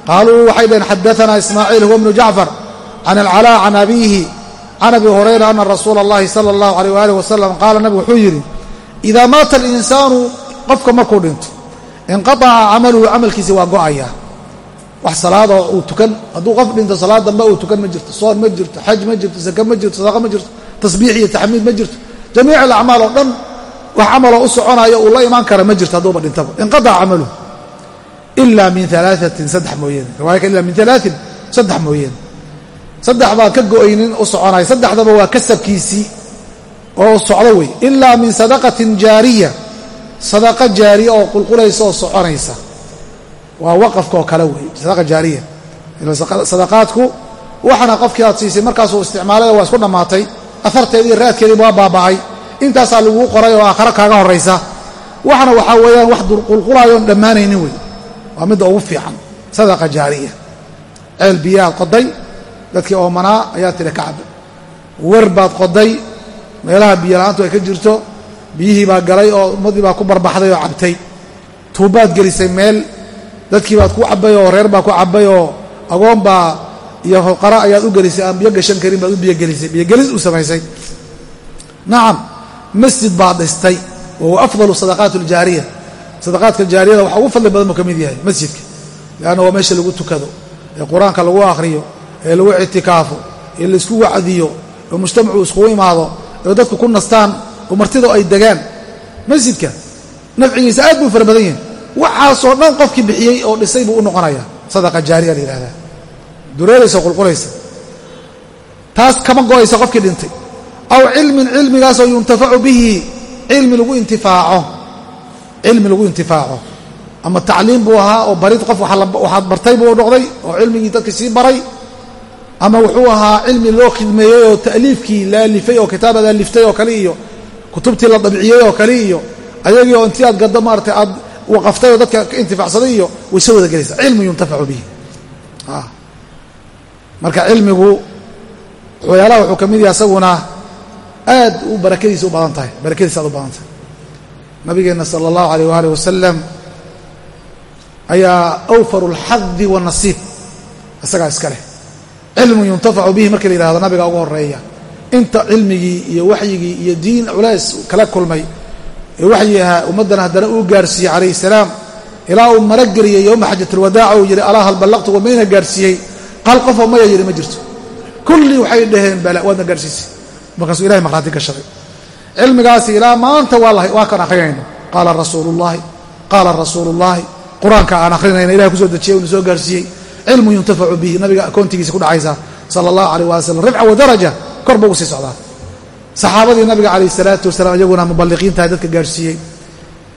qaaluu waxay dhaheen xadaanaa ismaaciil huwa bnu jacfar can alcalaa can abiihi can abi hurayra ana rasuula اllahi sala اllahu aleyh waalih wasalam qaala nabigu wuxuu yidhi idaa maata alinsaanu qofka markuu dhinto inqaaca camaluhu camalkiisi waa go'ayaa wax salaadoo uu tukan hadduu qof dhinto salaad dambe uu tukan ma jirto soon ma jirto xaj ma jirto sake ma jirto sadaqa ma jirto tasbiix iyo taxmiid ma jirto jamiic alacmaal oo dhan wax camaloo u uu la imaan kara ma jirto hadduuba dhintaba inqaaca camaluhu ila min alaaثatin saddex mooyeene riwaaya ila min alaaثin saddex mooyeene saddex baan ka go'aynin u soconaya saddexdaba waa kasabkiisii oo socdo wey ilaa min sadaqatin jaariya sadaqa jaariya oo qulqulaysa oo soconaysa waa waqafka oo kale wey sadaqa jaariya sadaqaadku waxana qofkii aad siisay markaasuu isticmaalay waa isku dhammaatay aharteedii raadkeediiba waa baaba'ay intaasaa laguu qoray oo aakhare kaaga horraysa waxana waxaa weeyaan wax qulqulaayoon dhammaanaynin wey waa midda ugu fiican. Sadaqa jaariya. Ceel biyaad qoday dadkii oomanaa ayaa tiri kacba wer baad qoday meelaha biyola'aantu ay ka jirto biyihii baa galay oo ummaddii baa ku barbaxday oo cabtay. Tuubbaad gelisay meel dadkii baad ku cabbay oo reer baa ku cabbay oo agoon baa iyo fuqara ayaad u gelisay aan biyo gashan karin baad u biyogelisay biyogelis u samaysay. Nacam masjid baad dhistay wa huwa afdalu sadaqaat aljaariya sadaqaadka jaariyada waxa ugu fadli badan buu ka mid yahay masjidka. Leanna waa meesha lagu tukado ee qur'aanka lagu akhriyo ee lagu ictikaafo ee la isku wacdiyo oo mujtamacu iskugu imaado oo dadku ku nastaan oo martida ay degaan. Masjidka nafcigiisa aad buu fara badan yahay. Waxaasoo dhan qofkii bixiyey oo dhisay buu u noqonayaa sadaqa jaariya la yihahdaa dureeraysa qulqulaysa. Taas kama go'aysa qofkii dhintay. Aw cilmin cilmigaasoo yuntafacu bihi cilmi lagu intifaaco cilmi lagu intifaaco. Ama tacliim buu ahaa oo barid qof waxaad bartay buu noqday oo cilmigii dadka sii baray. Ama wuxuu ahaa cilmi loo khidmeeyey oo ta'liifkii la alifay oo kitaabad aliftay oo kale iyo kutubtii la dabciyey oo kale iyo ayagii oo intii aad gaddo maarata aad waqaftay oo dadka ka intifaacsaday iyo way soo wada gelaysaa. Cilmi yuntafacu bihi. Marka cilmigu waxyaalaha wuxuu ka mid yahay asaguna aad u barakadiisa u badan tahay. Barakadiisa aad u badan tahay nabigeenna sala allahu alayh waalih wasalam ayaa awfaru alxadi wanasiib isagaa iska leh. Cilmu yuntafacu bihi markii la yihahdo nabiga ugu horreeya inta cilmigii iyo waxyigii iyo diin culays kala kulmay ee waxyi ahaa ummaddana haddana uu gaarsiiyey calayhi salaam ilaa uu mala geliyey yowma xajatulwadaaca uu yidhi alaa hal ballaqtu wamayna gaarsiiyey? Qal qofoo maya yidhi ma jirto. Kullii waxay dhaheen bala waadna gaarsiisay markaasuu ilahay maqhraati gashaday cilmigaasi ilaa maanta waa kan akhriyayno qaala rasuulu ullaahi qaala rasuulu llahi qur'aanka aan akhrinayna ilahay ku soo dejiyey unu soo gaarsiiyey. Cilmu yuntafacu bihi nabiga akoontigiisa ku dhacaysa sala allahu alayh waali slam rifca wa daraja kor ugu sii socdaa. Saxaabadii nabiga calayh salaatu wasalaam iyaguna mubaliqiintaha dadka gaarhsiiyey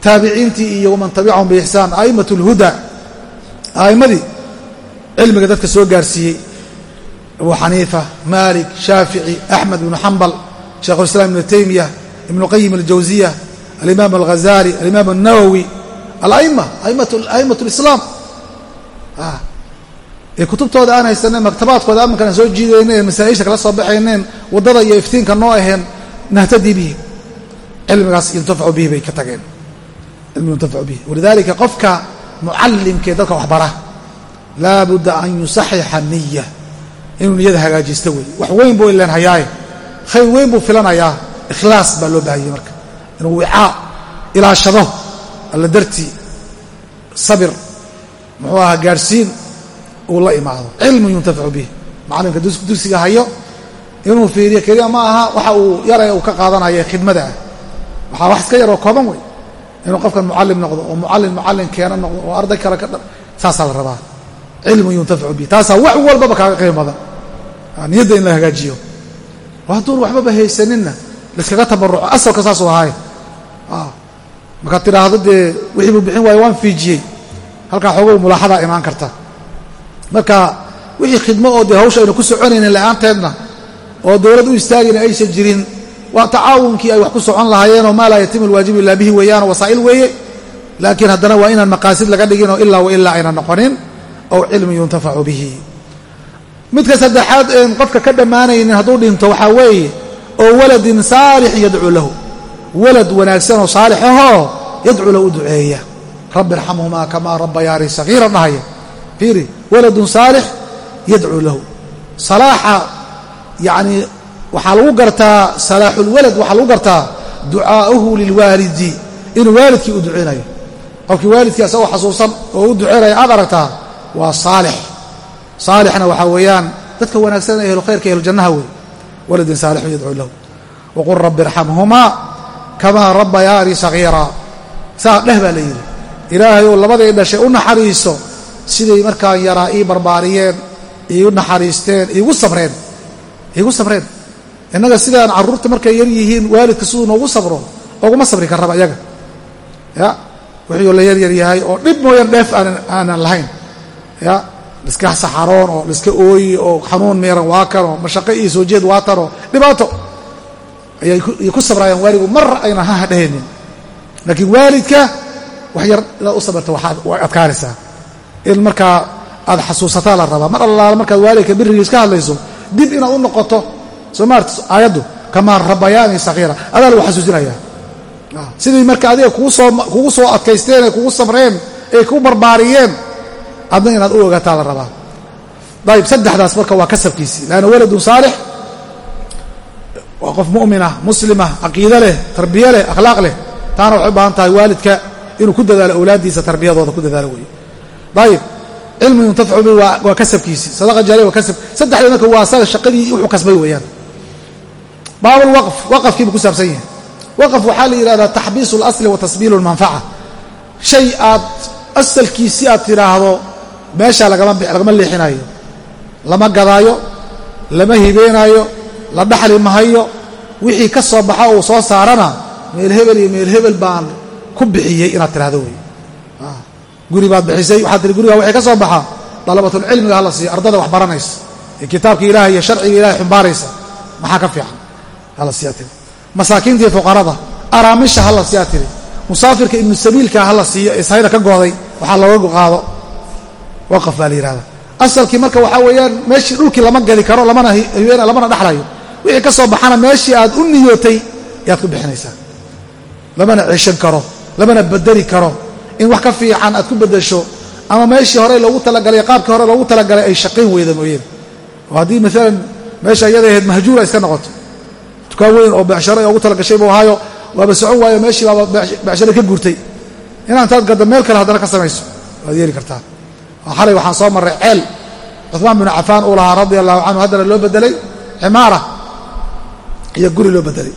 taabiciintii iyo waman tabicahum biixsaan a'immat lhuda a'immadii cilmiga dadka soo gaarsiiyey. Abu xaniifa malik shaafici axmed ibnu xambal sheikhulislaam ibnu taymiya ibnu qayim aljawsiya alimaam alghazali alimaam alnawowi ala'ima a'immat lislaam ee kutubtooda aan haysaneen maktabaadkooda amankan aan soo jiidayneen masaa-isha kala soo baxayneen waddada iyo iftiinka noo aheen nahtadii bihi. Cilmigaas yuntafacu bihi bay ka tageen. Cilmi yuntafacu bihi. Walidalika qofka mucallimkee dadka waxbara. Laa budda an yusaxixa niya inuu niyada hagaajista wey wax weyn buu ileen hayaaye khayr weyn buu filanayaa ikhlaas baa loo baahayey marka. Inuu wicaa ilaashado alla dartii sabir muxuu ahaa gaadhsiin uu la imaado. Cilmu yuntafacu bih macallimka dugsiga hayo inuu fiiriyo keliya ma aha waxa uu yaraya uu ka qaadanaya khidmada. Ah waxaa wax iska yaroo kooban wey inuu qofkan mucallim noqdo oo mucallin mucallin keena noqdo oo arday kale ka saasaa la rabaa. Cilmu yuntafacu bih taasaa wax walbaba kaaga qiimo badan. Niyadda in la hagaajiyo. Hadduun waxbaba haysaninna laiskaga tabaruco asalka saasuu ahaaye markaad tidhaahdo dee wixii buu bixin waayo waan fiijiyey. Halkaa xoogow mulaaxadaa imaan karta. Marka wixii khidmo oo dee hawsha aynu ku soconaynin la'aanteedna oo dowlad u istaagayna aysan jirin waa tacaawunkii ay wax ku socon lahaayeenoo maa laa yatimu alwaajibu illaa bihi weeyaanoo wasaa'il weeye. Laakiin haddana waa inaan maqaasid laga dhiginoo ilaa wa ilaa ayna noqonin ow cilmi yuntafacu bihi. Midka saddexaad qofka ka dhammaanaynin hadduu dhinto waxaa weeye oo waladin saalixin yadcuu lahu. Walad wanaagsan oo saalix ahoo yadcuu lahu u duceeya. Rabbi irxamhumaa kamaa rabbayaani sagiira dhahaya fiiri waladun saalix yadcuu lahu. Salaaxa yacnii waxaa lagu gartaa salaaxulwalad waxaa lagu gartaa ducaa'uhu lilwaalidi inuu waalidkii u duceynayo. Qofkii waalidkii asagoo xasuusan oo u duceynaya aad aragtaa waa saalix. Saalixna waxaa weeyaan dadka wanaagsan ee ehlu khayrka ehlujannaha wey waladin saalixun yadcuu lahu waqul rabbi irxamhumaa kamaa rabbayaani sagiira saa dheh baa la yidhi ilaahay ou labaday dhashay u naxariiso siday markaan yaraa ii barbaariyeen iigu naxariisteen iigu sabreen iigu sabreen innaga sidaan carruurta markay yar yihiin waalidka siduu noogu sabro oguma sabri karraba iyaga ya wuxuu la yaryar yahay oo dhib mooyaan dheef aanan lahayn ya liska saxaroon oo liska ooyi oo xanuun meeran waa kanoo mashaqo iyo soo jeed waa tanoo dhibaato! Ayay ku sabraayaan waaligu mar ayna haha dhehaynin laakiin waalidka wax yar inaad u sabarta way adkaanaysaa in markaa aad xasuusataa la rabaa. Mar allaala markaad waalidka birigiis ka hadlayso dib inaad u noqoto soo maarta aayaddu kamaa rabayaani sakiira adaa lagu xasuusinayaa. Sidii marka adiga kugu soo adkaysteen ee kugu sabreen ee ku barbaariyeen adna inaad u ogaataa la rabaa. Ayib saddexdaas marka waa kasabkiisii lanna waladun saalix waa qof mu'minah muslimah caqiide leh tarbiye leh akhlaaq leh. Taana waxay u baahan tahay waalidka inuu ku dadaalo awlaaddiisa tarbiyadooda ku dadaalo weeye. Ayib cilmi yuntafacu bi waa kasabkiisii sadaqa jaariya waa kasab. Saddexda marka waa asaga shaqadii wuxuu kasbay weeyaan. Baabulwaqf waqafkii buu ku saabsan yahay. Waqaf waxaa la yidhahdaa taxbiisu اlasli wa tasbiilu اlmanfaca shay aad asalkiisii aad tidhaahdo meeshaa lagama leexinayo lama gadaayo lama hibeenaayo la dhaxli mahayo wixii ka soo baxa uu soo saarana meel hebel iyo meel hebel baan ku bixiyey inaad tidhahdo wey guri baad bixisay waxaad tihi gurigaa wixii ka soo baxa dalabatulcilmiga hala siiyo ardada wax baranaysa ee kitaabka ilahay iyo sharciga ilahay xumbaaraysa maxaa ka fiican? Hala siiyaa tiri masaakiinta iyo fuqarada araamisha hala siiyaa tiri musaafirka ibnu sabiilka hala siiyo ee sahayda ka gooday waxaa looga qaado waqaf baa la yihahda asalkii marka waxaa weeyaan meeshii dhulkii lama geli karo lamana lamana dhaxlayo. Wixii ka soo baxana meeshii aad u niyootay ayaad ku bixinaysaa. Lamana ceshan karo lamana bedeli karo. In wax ka fiican aad ku bedesho ama meeshii hore loogu talagalay qaabkii hore loogu talagalay ay shaqayn weyda mooyeen. Oo haddii maalan meesha iyada ahayd mahjuura iska noqoto. Dukaan weyn oo becsharo ugu talagashay buu ahaayo waaba socon waayo meeshii baaba becsharo ka guurtay. Inaa intaad gadda meel kale haddana ka samayso waad yeeli kartaa xalay waxaan soo marray ceel. Cuثmaan binu cafaan uu lahaa radia allahu canhu haddana loo bedelay cimaara iyo guri loo bedelay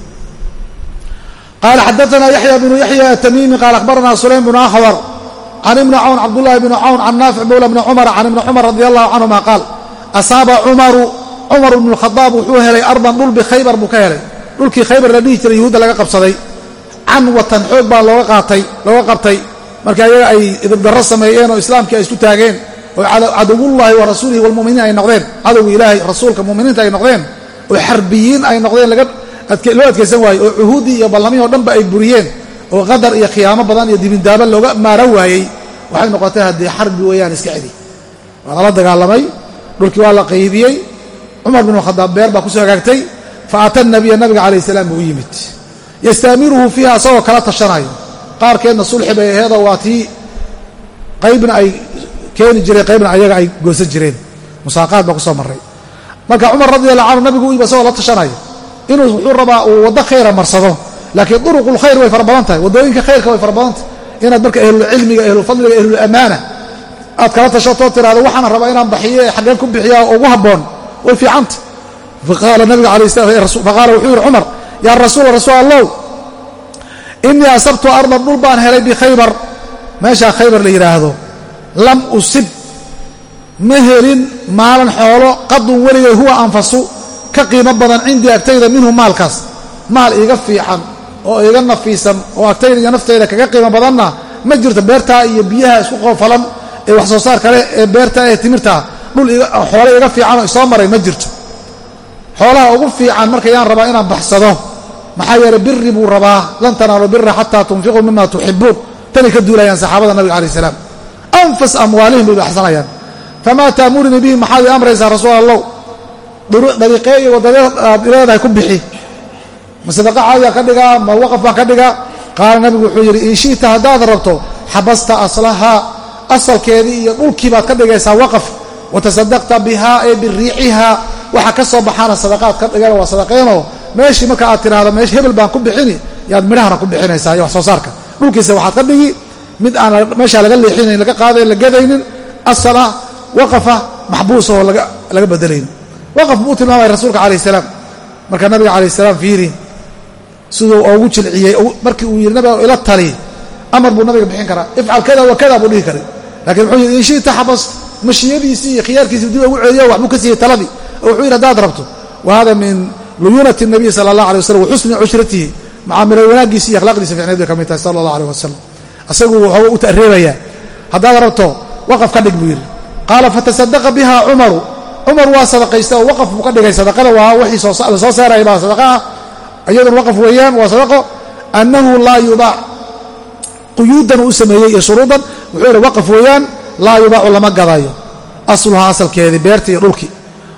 qaala xadaana yaxya bnu yaxya atamiimi qaala akhbarana sulaym bnu akhbar can ibni cawn cabdullahi bni cawn can naafic mowla bni cumar can ibni cumar radi allahu canhuma qaal asaaba cumaru cumar bnu khadaab wuxuu helay ardan dhul bikhaybar buu ka helay. Dhulkii khaybar la dhihi jiray yuhuudda laga qabsaday. Canwatan xoog baa looga qaatay looga qabtay marka ayaga ay idibdarro sameeyeen oo islaamkii ay isku taageen oo cadowullaahi wa rasuulihi walmuminiin ay noqdeen cadowga ilaahay rasuulka muminiinta ay noqdeen oo xarbiyiin ay noqdeen loo adkaysan waaye oo cuhuuddii iyo ballamihii o dhanba ay buriyeen oo qadar iyo khiyaamo badan iyo dibindaaba looga maaran waayey. Waxay noqotay haddii xarbi weeyaan iska celi. Waa lala dagaalamay dhulkii waa la qaybiyey. Cumar binu khadaab beer baa ku soo hagaagtay. Fa ata nabiya nabiga calayh salaam buu u yimid. Yastaamiruhu fiiha asagoo kala tashanayo qaarkeedna sulxi bay aheedoo waa tii qaybna ay keeni jireen qaybna ayaga ay goosan jireen. Musaaqaad baa ku soo marray. Marka cumar radi allahu canhu nabigu u yimi asagoo la tashanayo inuu wuxuu rabaa uu waddo khayra marsado laakiin duruqulkhayr way fara badan tahay waddooyinka khayrka way fara badan tahay inaad marka ahlulcilmiga ahlulfadliga ahlulamaana aad kala tashatoo tiraahdo waxaana rabaa inaan baxiyo ee xaggeen ku bixiyaa ugu habboon way fiicanta faqaala nabiga alayh faqaala wuxuu yidhi cumar yaa rasuula rasuul allow innii asabtu ardan dhul baan helay bikhaybar meeshaa khaybar la yidhaahdo lam usib. Ma helin maalan xoolo qadun weligay huwa anfasu. Ka qiimo badan cindii agtayda minhu maalkaas. Maal iiga fiican oo iiga nafiisan oo agtayda iyo naftayda kaga qiimo badanna ma jirto beertaa iyo biyaha isku qoofalan ee wax soo saar kale ee beerta ee timirtaa dhul xoolo iiga fiican oo isoo maray ma jirto. Xoolaha ugu fiican markayaan rabaa inaan baxsado maxaa yeeley biri buu rabaa lan tanaalu bira xataa tunfiquu mima tuxibuun tanay ka duulayaan saxaabada nabiga alai salaam. Anfas amwaalihim bay baxsanayaan. Famaa taamurinii bihi maxaad amraysaa rasuul allow dariiqee iyo waddadeed aad leedahay ku bixi. Ma sadaqa caadiya ka dhigaa ma waqaf baan ka dhigaa qaala nabigu wuxuu yidhi in shi'ta haddaad rabto xabasta aslahaa asalkeedii iyo dhulkii baad ka dhigaysaa waqaf watasadaqta bihaa ee biriicihaa waxa ka soo baxaana sadaqaad ka dhigana waa sadaqeenoo meeshii marka aad tiraahdo meesh hebel baan ku bixini yaad midhahana ku bixinaysaa iyo wax soo saarka dhulkiisa waxaad ka dhigi mid aan meeshaa laga leexinayn laga qaadayn la gadaynin asala waqafa maxbuusa oo laga bedelayn waqaf buu tilmaamaya rasuulka calayh salaam. Marka nabiga calayh salaam fiiri siduu ugu jilciyey markii uu yidhi nabiga ila tali. Amar buu nabiga bixin karaa. Ifcal kada wa kada buu dhihi karay. Lakiin wuxuu yidhi in shita xabast mashiyadiisii iyo khiyaarkiisii dib ugu celiyo waxbuu ka siiyey taladii oo wuxuu yidhi haddaad rabto. Wa hada min luyuunati nabiy sala allah alay wasalam wa xusni cushratihi macaamilo wanaaggiisi iyo akhlaaqdiisa ficneed bay ka mid tahay sala allah aleyh wasalam isagu wuxuu u ta'reebayaa haddaad rabto waqaf ka dhig buu yidhi. Qaala fatasadaqa biha cumaru cumar waa sadaqaysta oo waqaf buu ka dhigay sadaqada waa wixii la soo saaraya baa sadaqa. Ah iyaduna waqaf weeyaan waa sadaqo. Annahu laa yubaac quyuudan uu u sameeyey iyo shuruudan wuxuu yidhi waqaf weeyaan laa yubaacu lama gadayo asluhaa asalkeedii beertii iyo dhulkii.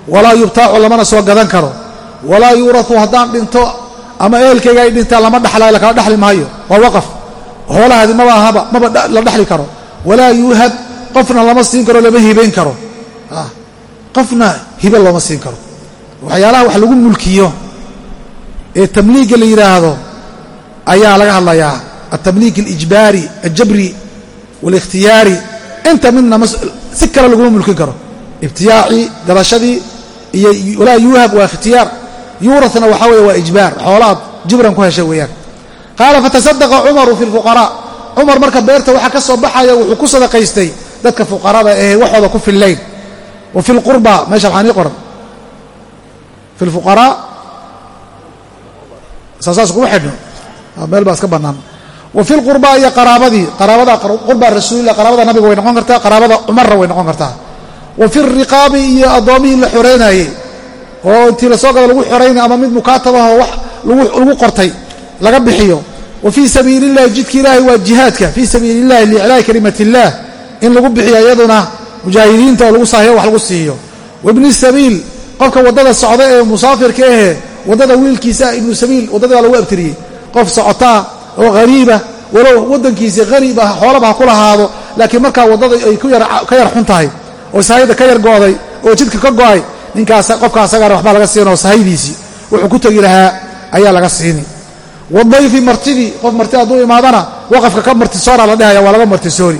Walaa yubtaacu lamana soo gadan karo walaa yuuratu haddaan dhinto ama ehelkayga ay dhintaan lama dhaxlaayo lakala dhaxli maayo. Waa waqaf. Hoolahaadi maba ahaba maba la dhaxli karo. Walaa yuuhab qofna lama siin karo lama hibayn karo. Qofna hibe looma siin karo. Waxyaalaha wax lagu mulkiyo ee tamliiga la yidhaahdo ayaa laga hadlayaa. Altamliik alijbaari aljabri waalikhtiyaari inta midna si kale laguma mulkin karo. Ibtiyaacii gadashadii iyo walaa yuuhab waa ikhtiyaar yuuratna waxaa weeye waa ijbaar xoolaad jibran ku heshay weeyaan. Qaala fatasadaqa cumaru fi lfuqaraa cumar marka beerta waxaa ka soo baxaya wuxuu ku sadaqaystay dadka fuqarada ee waxooda ku fillayn. Wa fi lqurba meesha waxaa nii qoran. Fi lfuqaraa saasaas kuma xidhno. Meel baa iska bannaan. Wa fi lqurbaa iyo qaraabadii qaraabada qurbaa rasuulillah qaraabada nabiga way noqon kartaa qaraabada cumarna way noqon kartaa. Wa fi riqaabi iyo addoomihii la xoreynayey oo intii la soo gado lagu xoraynay ama mid mukaatabaho wax lagu qortay laga bixiyo. Wa fii sabiili illahi jidki ilaahi waa jihaadka. Fii sabiili illahi liiclaa'i kalimat illaah in lagu bixiyo iyaduna mujaahidiinta oo lagu saahiyo wax lagu siiyo. Wabni sabiil qofka waddada socda ee musaafirka ahe waddada wiilkiisa ibnu sabiil waddadii baa lagu abtiriyey. Qof socotaa oo hariiba walow waddankiisi hariib ah xoolaba ha ku lahaado laakiin markaa waddada ay ka yar xun tahay oo sahayda ka yar go'day oo jidka ka go'ay ninkaas qofka asagaana waxbaa laga siinoo sahaydiisii wuxuu ku tegi lahaa ayaa laga siini. Wadayfi martidii qof marti hadduu imaadana waqafka ka martisoora la dhehaya waa laga martisoori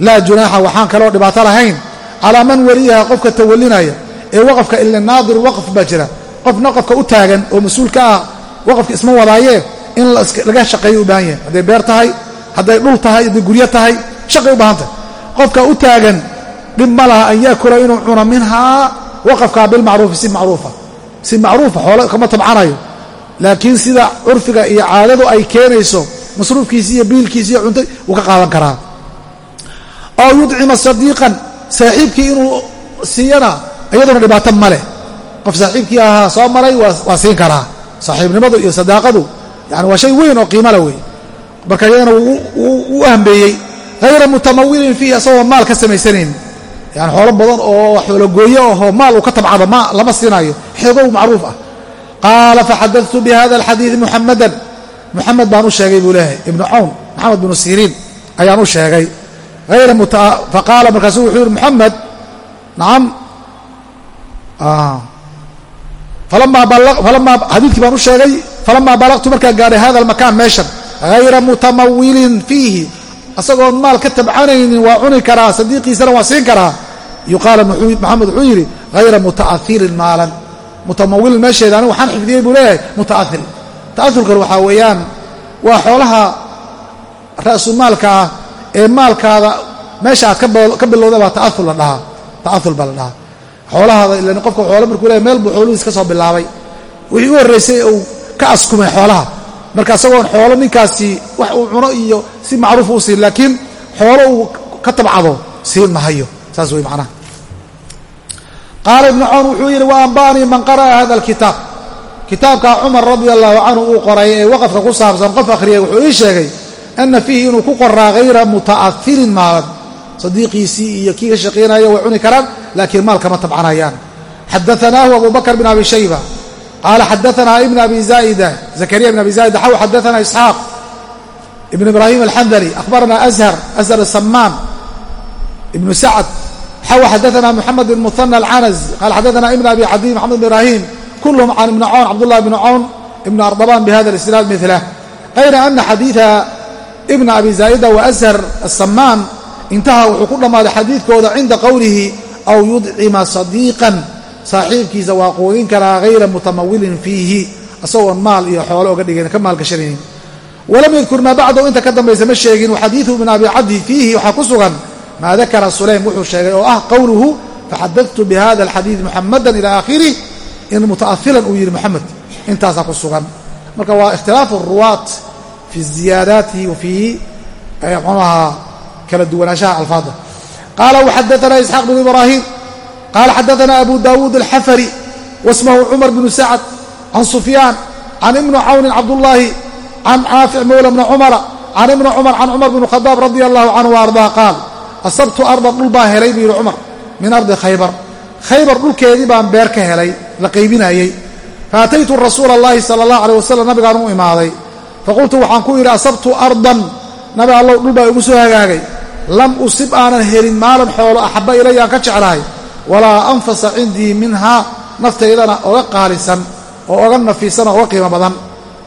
laa junaaxa waxaan kaloo dhibaato lahayn. Calaa man weliyaha qofka tawalinaya ee waqafka ila naadiru waqf baa jira. Qofna qofka u taagan oo mas'uul ka ah waqafka isma wadaayee in laga shaqeeyo u baahan yahay. Hadday beer tahay hadday dhul tahay hadday guryo tahay shaqay u baahan tahay. Qofka u taagan dhib ma laha an yaakula inuu cuno minhaa waqafkaa bilmacruufi si macruufa si macruufa xoolo kama tabcanayo. Laakiin sida curfiga iyo caadadu ay keenayso masruufkiisi iyo biilkiisi iyo cunta wuu ka qaadan karaa. Aw yudcima sadiiqan saaxiibkii inuu siiyana iyaduna dhibaato ma leh. Qof saaxiibkii ahaa soo maray waa siin karaa. Saaxiibnimadu iyo sadaaqadu yani waa shay weyn oo qiimala wey marka iyadana u hambeeyey hayra mutamawilin fiihi asagoo maal ka samaysanayn yani xoolo badan oo xoologooyo ahoo maal uu ka tabcado ma lama siinayo. Xeegow macruuf ah. Qaala faxadatu bihada alxadiidi muxamadan muxamed baan u sheegay buu leeyahay. Ibnu cawn maxamed binu siriin ayaan u sheegay. Faqaala markaasu wuxuu yihi muxamed nacam xadiidkii baan u sheegay falamaa balaqtu markaan gaadhay hada almakaan meeshan hayra mutamawilin fiihi asagoon maal ka tabcanaynin waa cuni karaa sadiiqiisana waa siin karaa. Yuqaala maxamed wuxuu yidhi hayra muta'airin maalan. Mutamawilin meesheeda anigu waxaan xifdiyey buu leeyahay muta'air ta'aurkan waxaa weeyaan waa xoolaha ra'sumaalka ah ee maalkaada meesha aad ka bilowda baa ta'aur la dhahaa ta'aur baa la dhahaa. Xoolahaada ilan qofka xoolo markuu leeyahy meel buu xooluhiis ka soo bilaabay. Wixii u horraysay uu ka askumay xoolaha marka isagoon xoolo ninkaasi wax uu cuno iyo si macruufa u siin laakiin xoolo uu ka tabcado siin mahayo saas wey macnaha. Qaala ibnu cawn wuxuu yidhi wa amba'anii man qara'a hada alkitaab. Kitaabkaa cumar radia allahu canhu uu qoray ee waqafka ku saabsan qof akhriyay wuxuu ii sheegay ana fiihi inuu ku qoraa hayra muta'ahirin maalan. Sadiiqiisii iyo kii ka shaqaynaya way cuni karaan laakiin maal kama tabcanayaan xadaanaahu abu bakr bn abi shayba qaala xadaanaa ibn abi zaa'ida zakariya ibn abi zaa'ida xaw xadaana isxaaq ibn ibrahim alxandali akhbarana azhar azhar asamaan ibnu sacd xaw xadaana muxamed bn muhana alcanaz qaala xadaana ibn abi cadiy maxamed bn ibrahim kulhm can ibni cawn cabdullahi bni cawn ibn ardabaan bihada isnaad milah hayra ana xadiida ibna abi zaa'ida wa azhar asamaan intaha wuxuu ku dhammaaday xadiidkooda cinda qowlihi aw yudcima sadiiqan saaxiibkiisa waa quudin karaa hayra mutamawilin fiihi isagoon maal iyo xoolo oga dhigan ka maalgashanaynin walam yadkur maa bacdahu inta ka dambaysa ma sheegin waxadiidu ibn abi cabdi fiihi waxaa ku sugan maa dakara sulaym wuxuu sheegay oo ah qowluhu faxadadtu bihada alxadiid muxamadan ila aakhirih in muta'ahiran uu yidhi moxamed intaasaa ku sugan. Marka waa ikhtilaafu ruwaat fi ziyaadaati wa fii kala duwanaanshaha alfaada qaala waxadaana isxaaq bnu ibraahim qaala xadaana abu dawuud alxafari wasmahu cumar bnu sacd can sufyaan can ibni cawnin cabdullaahi can caafic mowla bni cumara can ibni cumar can cumar bn khadaab radia allahu canhu ardaa qaal asabtu ardan dhul baan helay buu yidhi cumar min ardi khaybar khaybar dhulkeedii baan beer ka helay la qaybinayey faataytu rasuula allahi sala allah aleh wasalam nabigaan u imaaday faqultu waxaan ku yidhi asabtu ardan nabi allow dhul baa igu soo hagaagay lam usib aanan helin maalan xoolo axabba ilayaan ka jeclahay walaa anfasa cindii minhaa naftaydana oga qaalisan oo oga nafiisan oo oga qiimo badan.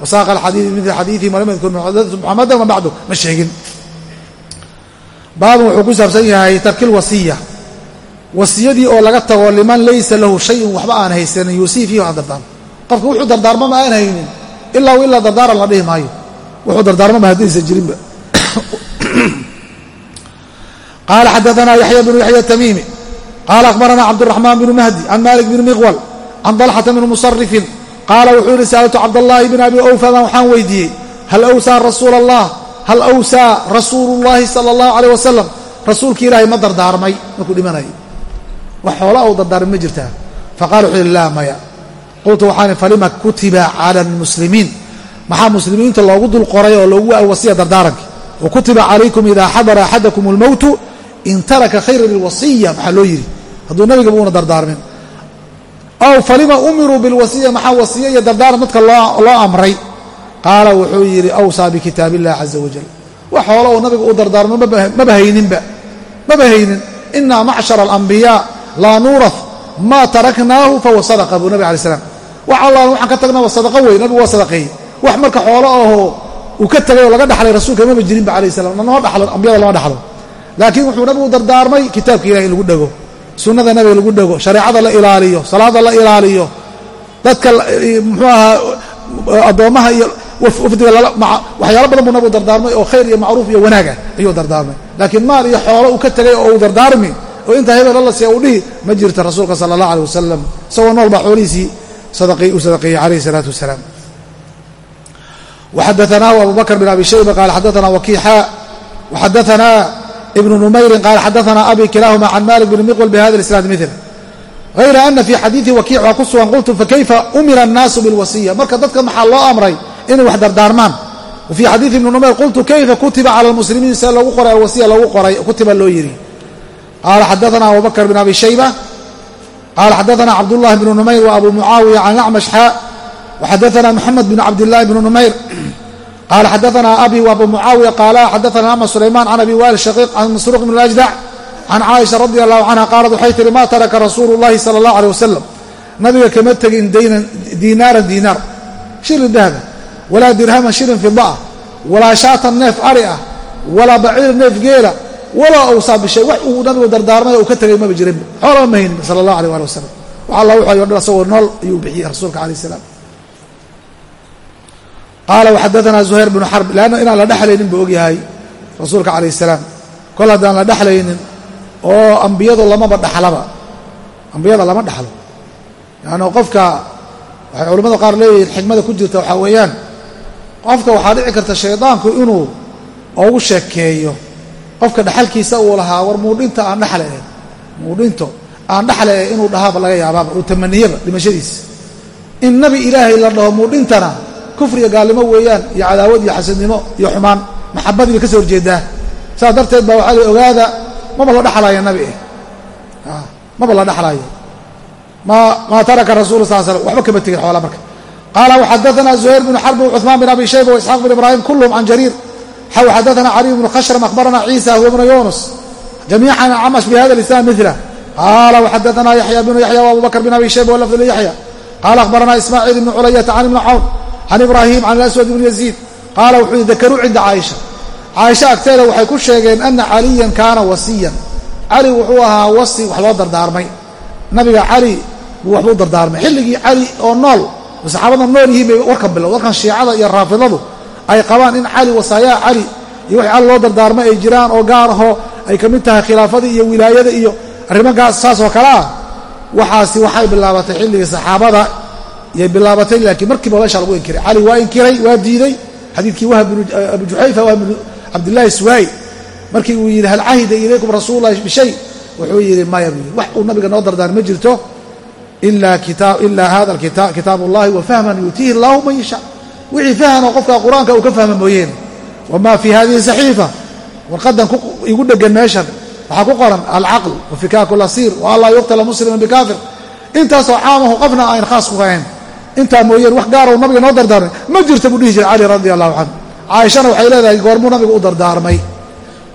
Wasaaqa alxadiidi mila xadiidihi walam yadkur muxamadan wa bacdu ma sheegin. Baabun wuxuu ku saabsan yahay tarkil wasiya. Wasiyadii oo laga tago liman laysa lahu shayun waxba aan haysanin yuusii fiihi dardaarmo qofka wuxuu dardaarmama aan haynin ilaa ilaa dardaaran la dhihi maayo. Wuxuu dardaarmama haddaysan jirinba. Qaala xadaana yaxya bnu yaxya tamiimi qaala akhbarana cabduraxmaan bnu mahdi can malik bni miqwal can dalxata bni musarifin qaala wuxuu yihi sa'altu cabdallaahi bn abi owfadan waxaan weydiiyey hal awsaa rasuula allah hal awsaa rasuulu llaahi sala allahu caleyh wasalam rasuulki ilaahay ma dardaarmay markuu dhimanayay wax xoolaa uu dardaarmay ma jirtaa faqala wuxuu yihi laa maya qultu waxaan falima kutiba cala almuslimiin maxaa muslimiinta loogu dul qoray oo loogu wasiya dardaaranki wa kutiba calaykum idaa xadara axadakum almowtu in taraka khayran ilwasiya maxaa loo yidhi hadduu nabigaba uuna dardaarmin. Aw falima umiruu bilwasiya maxaa wasiya iyo dardaaran dadka loo amray? Qaala wuxuu yidhi awsaa bikitaab illahi caza wajal. Wax xoolo uu nabiga u dardaarmo maba hayninba maba haynin inaa macshara alambiyaa laa nuurah maa taraknaahu fahuwa sadaqa buu nabig alay slam wax allaan waxaan ka tagna waa sadaqa wey nabigu waa sadaqeeyey wax marka xoolo ahoo uu ka tegay oo laga dhaxlay rasuulka maba jirinba alayh salam noo dhalo ambiyada lama dhaxlo. Laakiin wuxuu nabigu dardaarmay kitaabka ilahi lagu dhego sunnada nabiga lagu dhego shareecada la ilaaliyo salaada la ilaaliyo dadka muxuu ahaa addoommaha iyo wafdiga waxyaalo badan buu nabigu dardaarmay oo khayr iyo macruuf iyo wanaag ah ayuu dardaarmay. Laakiin maal iyo xoolo uu ka tegay oo uu dardaarmi oo intaa hebel la siiya uu dhihi ma jirta rasuulka sala allah aleh wasalam isagoo nool baa xoolihiisii uu sadaqeeyey calayhi salaatu wasalaam. Waxadaanaahu abu bakr bin abi shayba qaala xadaana wakiixa waxadaanaa ibnu numayrin qaala xadaana abi kilaahuma can malik bn miqwal bihada isnaad mil hayra ana fii xadiidi wakiic waa ku sugan qultu fakayfa umira annaasu bilwasiya? Marka dadka maxaa loo amray inay wax dardaarmaan? Fii xadiidi ibni numayr qultu kayfa kutiba cala lmuslimiin see loogu qoray alwasiya loogu qoray kutiba loo yidhi qaala xadaana abu bakr bin abi shayba. Qaala xadaana cabdullahi bnu numayr wa abu mucaawiya can acmash xaa waxadaana moxamed bn cabdillahi bni numayr qaala xadaana abi wa abu mucaawiya qaala xadaana ama sulayman can abi wail shaqiiq can masruuq bn ajdac can caaisha radi allahu canha qaalat waxay tihi maa taraka rasuulu llahi sala allah aleh wasalam nabiga kama tegin daynan diinaaran diinaar shilin dahba walaa dirhaman shilin fida ah walaa shaatan neef ari ah walaa baciir neef geela walaa awsaa bishay wax uu nabigu dardaarmay uu ka tegay maba jirin xoolaba ma haynin sala allah aleh ali wasalam wax alla wuxuu ayo dhan asagoo nool ayuu bixiyey rasuulka alayh salaam qaala waxadaanaa zuhayr bnu xarb leanna inaan la dhexlaynin buu ogyahay rasuulka calayh salaam. Kol haddaan la dhexlaynin oo ambiyadu lamaba dhaxlaba. Ambiyada lama dhaxlo. Yaani qofka waxay culimmada qaar leeyihiin xikmada ku jirta waxaa weeyaan. Qofka waxaa dhici karta shaydaanku inuu ugu sheekeeyo. Qofka dhaxalkiisa uu lahaa war muudhinta aan dhexle muudhinto aan dhexle inuu dhahaaba laga yaabaaba uu tamaniyaba dhimashadiisa. In nabi ilaahay la dhaho muudhintana kufriga gaalnimo weeyaan iyo cadaawad iyo xasadnimo iyo xumaan. Maxabadii bay ka soo horjeedaa. Saas darteed baa waxaa la ogaada maba la dhexlaayo nabi eh. Maba la dhexlaayo maa taraka rasul sal slam waxba kama tegin xoolaa marka. Qaala waxadaana zuhayr bnu xarb cuثmaan bin abi shayba waisxaaq bin ibrahim kulhm can jariir. Xaw xadaana caliy bnu khashrm akhbarana ciisa huwa bnu yunus jamiican camash bihada lisnad mila qaala waxadaana yaxya bnu yaxya wabu bakr bin abi shayba walafd yaxya qaala akhbarana ismaaciil ibnu culayata can ibni cawn can ibraahim can aswad ibn yaziid qaala wuxuu yihi dakaruu cinda caaisha caaisha agteeda waxay ku sheegeen ana caliyan kaana wasiyan cali wuxuu ahaa wasi wax loo dardaarmay nabiga cali buu waxbuu dardaarmay xilligii cali oo nool saxaabada nool yihiin bay warkan bilow warkan shiicada iyo raafidadu ay qabaan in cali wasaayaha cali iyo wixii cali loo dardaarmay ay jiraan oo gaar ahoo ay ka mid tahay khilaafadii iyo wilaayada iyo arrimogaas saas oo kale ah waxaasi waxay bilaabatay xilligii saxaabada yay bilaabatay laakiin markiiba meesha lagu inkiray cali waa inkiray waa diiday. Xadiidkii wahab binu abu juxayfa wahab binu cabdillahi suwaay markii uu yidhi hal cahida ilaykum rasuulu llahi bishay wuxuu yidhi maya buu yidhi wax uu nabiga noo dardaar ma jirto ilaa hada kitaab ullahi wa fahman yuutiihi allahu man yashaa. Wixii fahanoo qofka qur'aanka uu ka fahma mooyeen. Wamaa fii hadihi saxiifa? Warqadan igu dhegan meeshan. Waxaa ku qoran alcaql wafikaaku lasiir wa an laa yuqtala musliman bikaafir intaasoo caamahu qofna ayn khaas ku hayn intaa mooyeen wax gaarou nabiga noo dardaarmay. Ma jirta buu dhihi jiray cali radi allahu canhu caaishana waxay leedahay goormuu nabiga u dardaarmay.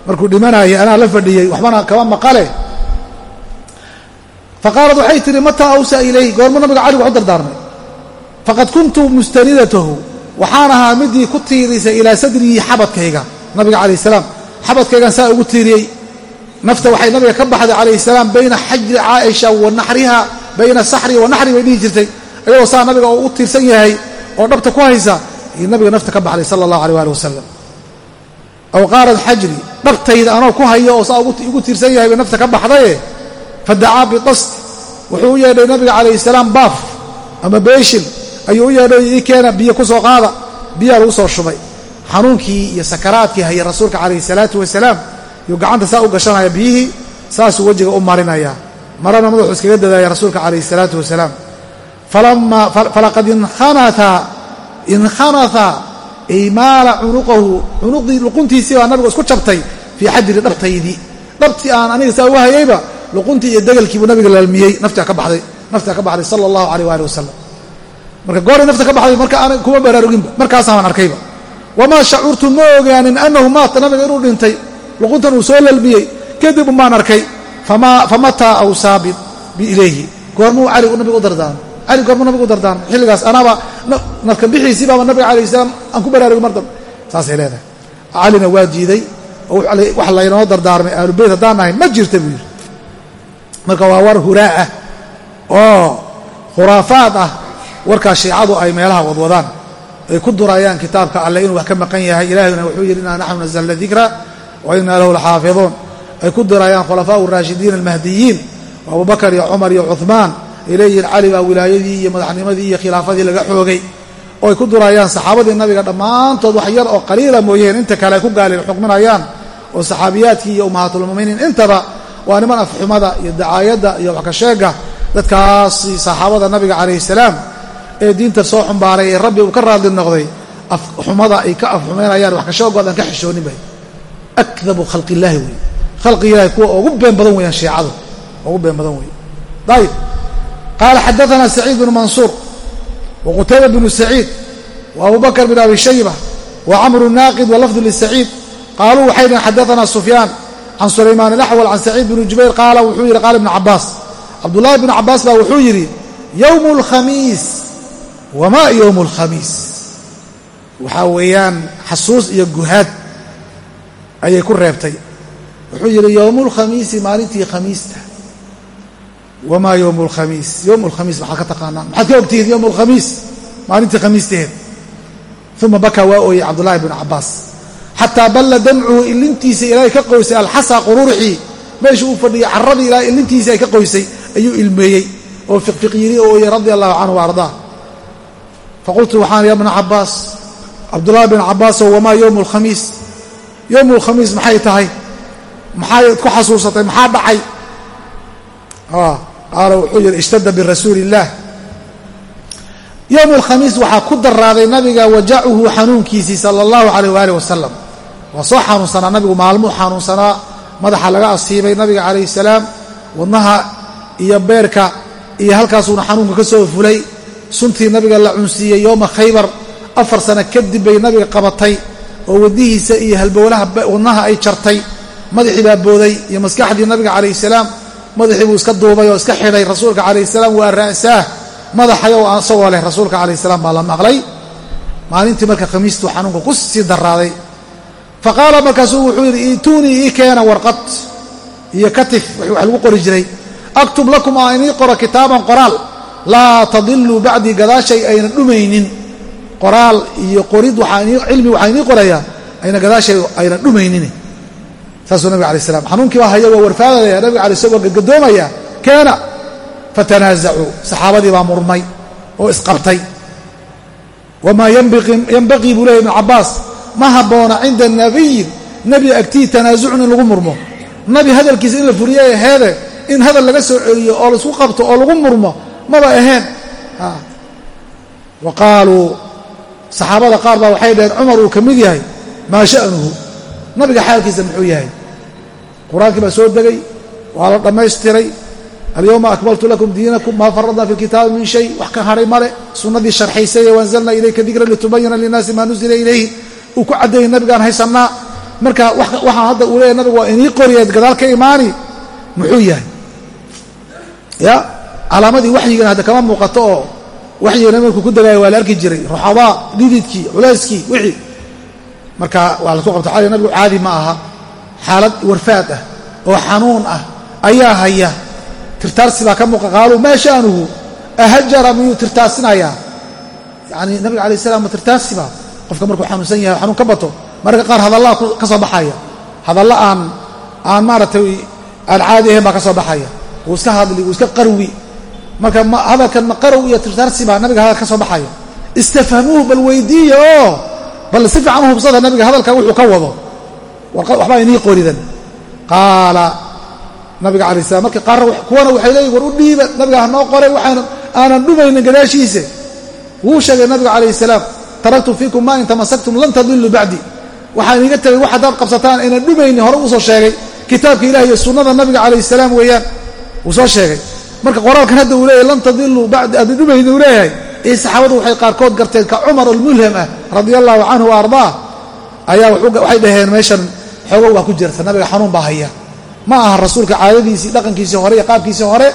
Markuu dhimanayay anaa la fadhiyey waxbana kama maqale. Faqaalat waxay tihi mataa awsaa ilayh goormuu nabiga cali wax u dardaarmay. Faqad kuntu mustanidatahu waxaan ahaa midii ku tiirisay ilaa sadrihi xabadkayga nabiga calayh salaam. Xabadkaygan saa ugu tiiriyey. Nafta waxay nabiga ka baxday calayh salaam bayna xajri caaisha wa naxriha bayna saxri wa naxri bay dhihi jirtay ayagoo saa nabiga u tiirsan yahay oo dhabta ku haysa iyo nabiga nafta ka baxday sala allahu aleh ali wasalam aw qaalat xajri dhabtayda anoo ku hayo oo saa igu tiirsan yahay bay nafta ka baxdaye? Fadacaa bidast. Wuxuu u yeedhay nabiga calayh salaam baaf ama beeshin ayuu u yeedhay ii keena biyo ku soo qaada. Biyaa lagu soo shubay. Xanuunkii iyo sakaraadkii hayay rasuulka calayhi salaatu wasalaam yuu gacanta saa u gashanaya biyihii saasuu wejiga u marinaya marana madaxuu iskaga dadaaya rasuulka calayhi salaatu wasalaam falaqad inkhanata ay maala cunuqahu cunuqdii luquntiisii baa nabigu isku jabtay fii xajri dhabtaydii dhabtii aan aniga saa uga hayayba luquntii iyo degelkiibuu nabiga laalmiyey naftaa ka baxday naftaa ka baxday sala allahu aleyh waali wasalam marka gooray nafta ka baxday marka aan kuma baraaruginba markaasaan arkayba wamaa shacurtu ma ogaanin annahu maata nabiga inuu dhintay luquntan uu soo lalmiyey kadib umaan arkay famataa awsaa biilayhi goormuu cali nabiga u dardaarmay cali goormuu nabiga u dardaarmay xilligaas anaaba nafka bixiisii nabiga calayh salaam aan ku baraarugin mar dambe saasay leedahay. Calina waa diiday oo wax laynoo dardaarmay ahlubeyt haddaan nahay ma jirta buu yidhi. Marka waa war huraa ah oo khuraafaad ah warkaas shiicadu ay meelaha wadwadaan ay ku durayaan kitaabka alle inuu wax ka maqan yahay. Ilaahayna wuxuu yidhi inaa naxnu nazalna dikra wa inaa lahu laxaafiduun. Ay ku durayaan khulafaau raashidiin almahdiyiin oo abubakar iyo cumar iyo cuhmaan ay cali baa wilaayadii iyo madaxnimadii iyo khilaafadii laga xoogay oo ay ku durayaan saxaabadii nabiga dhammaantood wax yar oo qaliila mooyeen inta kale ay ku gaali xukminayaan oo saxaabiyaadkii iyo ummahaatulmuminiin intaba waa niman afxumada iyo dacaayadda iyo waxkasheega dadkaasi saxaabada nabiga calayhi salaam ee diinta soo xumbaaray ee rabbi uu ka raadli noqday afxumada ay ka afxumaynayaan waxkasheegood aan ka xishoonin bay. Akdabu khalqi illaahi wey khalqi ilahi kuwa ugu been badan weeyaan shiicadu. Ugu been badan wey ayib qaala xadaana saciid bnu mansuur wa qutayba bnu saciid wa abu bakr bn abi shayba wa camru naaqid walafdu lisaciid qaaluu waxay dhaheen xadaana sufyaan can sulaymaan alaxwal can saciid bni jubayr qaala wuxuu yidhi qaala ibnu cabaas cabdullaahi bnu cabaas baa wuxuu yidhi yowmu alkhamiis wamaa yowmu alkhamiis waxaa weeyaan xasuus iyo guhaad ayay ku reebtay wuxuu yidhi yowmu lkhamiisi maalintii khamiista wamaa yowmu lkhamiis yowmu lkhamiis maxaad ka taqaanaan maxaad ka ogtihiin yowmu alkhamiis maalintii khamiisteed uma bakaa waa ooyey cabdullaahi bnu cabaas xataa balla damcuhu ilintiisa ilaahay ka qoysay alxasa quruurxii meesha uu fadhiyay carradii ilaahay ilintiisii ay ka qoysay. ayuu ilmeeyey oo fiqfiq yiri oo ooyey radia allahu canhu wa ardaa faqultu waxaan ya bna cabaas cabdullaahi bn cabaasow wamaa yowmu alkhamiis yowmu alkhamiis maxay tahay maxay ku xasuusatay maxaa dhacay qaala wuxuu yidhi ishtada birasuuli illaah yowmu alkhamiis waxaa ku daraaday nabiga wajacuhu xanuunkiisii sala allahu calayh waaalih wasalam waa soo xanuunsanaa nabigu maalmuu xanuunsanaa madaxa laga asiibay nabiga calayhi salaam wadnaha iyo beerka iyo halkaasuuna xanuunka ka soo fulay. Suntii nabiga la cunsiiyey yooma khaybar afar sano kadib bay nabiga qabatay oo wadnihiisa iyo halbowlaha wadnaha ay jartay madaxii baa booday iyo maskaxdii nabiga calayhi salaam madaxii buu iska duubay oo iska xidhay rasuulka calayhi salaam waa ra'saah madaxayow isagoo leh rasuulka calayhi salaam baa la maqlay. Maalintii marka khamiistuu xanuunka ku sii daraaday fa qaala markaasuu wuxuu yidhi iituunii ii keena warqad iyo katif. Wax lagu qori jiray aktub lakum aa inii qoro kitaaban qoraal laa tadiluu bacdii gadaashay ayna dhumaynin. Qoraal iyo qorid cilmi waxaa inii qorayaa ayna gadaashay ayna dhumaynin saasuu nabig alay slam xanuunkii baa haya waa warfaadaya nabiga alay slam waa gadgadoomaya keena fatanaasacuu saxaabadii baa murmay oo isqabtay. Wamaa yanbaqii buu lehy ibnu cabaas ma habboona cinda nabiyin nebi agtii tanaasucun in lagu murmo. Nabi hadalkiisa in la furiye aheede in hadal laga soo celiyo oo la isku qabto oo lagu murmo maba aheen. Wa qaaluu saxaabada qaar baa waxay dhaheen cumar uu ka mid yahay maa sha'nuhu? Nabiga xaalkiisa muxuu yahay qur'aankii baa soo degay waa la dhammaystiray. Alyowma akmaltu lakum diinakum maa faradna fi lkitaabi min shay. Wax ka hadhay male sunnadii sharxaysay waanzalna ilayka dikran litubayina linnaasi maa nuzila ilayhi. Uu ku caddeeyay nabigaan haysannaa marka waxaa hadda uu leeyahy nabigu waa inii qoriyeed gadaal ka imaani muxuu yahay. Ya calaamadii waxyigana hadda kama muuqato oo waxyigana markuu ku degaayo waa la arki jiray. Ruxadaa dhididkii culayskii wixii. Marka waa lasku qabta xaalad warfaad ah oo xanuun ah ayaa haya. Tirtaarsi baa ka muuqa qaaluu maa sha'nuhu? Ahajara miyuu tirtaarsinayaa yacni nabiga alay salam ma tirtaarsiba qofka markuu xanuunsan yahay xanuun ka bato mararka qaar hadallaa ka soo baxaya. Hadalla aan aan maaragtay aan caadi ahayn baa ka soo baxaya. Wuu iska hadli wuu iska qarwi. Marka hadalkan ma qarow iyo tirtaarsi baa nabiga hadal ka soo baxaya. Istafhamuuhu bal weydiiya oo bal si fiican u hubsada nabiga hadalka wuxuu ka wado waxbaa inii qoridan. Qaala nabiga alay slam marka qaarna kuwana waxay leeyihiin war u dhiiba nabiga hanoo qoray waxaanan aanan dhumaynin gadaashiise wuu sheegay nabiga calayh salaam taraktu fiikum maa in tamasaktum lan tadiluu bacdi. Waxaa iniga tegay wax haddaad qabsataan aynan dhumaynin hore uu soo sheegay. Kitaabka ilahi iyo sunnada nabiga calayh salaam weeyaan wuu soo sheegay. Marka qoraalkan hadda uu leeyahy lan tadiluu bacdi aadin dhumaynin uu leeyahay ee saxaabadu waxay qaarkood garteen ka cumar almulham ah radia allahu canhu wa ardaa ayaa waxay dhaheen meeshan xoogo waa ku jirta nabiga xanuun baa haya. Ma aha rasuulka caadadiisii dhaqankiisii hore iyo qaabkiisii hore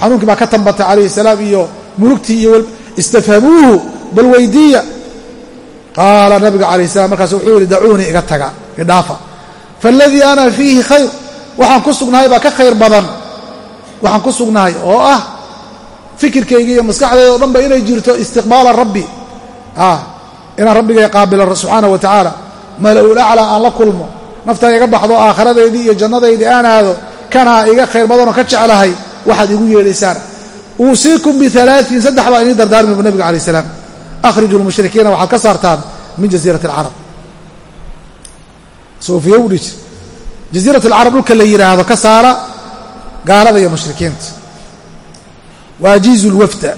xanuunkii baa ka tambatay calayhi salaam iyo mulugtii iyo istafhamuuhu bal weydiiya. Qaala nabiga calayh salam markaas wuxuu yihi dacuunii iga taga idhaafa faaladii ana fiihi khayr. Waxaan ku sugnahay baa ka khayr badan. Waxaan ku sugnahay oo ah fikirkayga iyo maskaxdeeda o dhan ba inay jirto istiqbaala rabbi. Inaan rabbigay qaabilo subxaana wa tacaala mala-ul aclaa aan la kulmo naftaa iga baxdo aakhiradaydii iyo jannadaydii aan aado kanaa iga khayr badanoo ka jeclahay waxaad igu yeedhaysaan uusiikum bialaain saddex baa inii dardaarmi bu nabiga alay salaam. Akhriju lmushrikiina waxaad ka saartaan min jasiirati alcarab suufiya u dhiji jasiirat alcarab dhulka la yidhaahdo ka saara gaalada iyo mushrikiinta. Waajiizu lwafda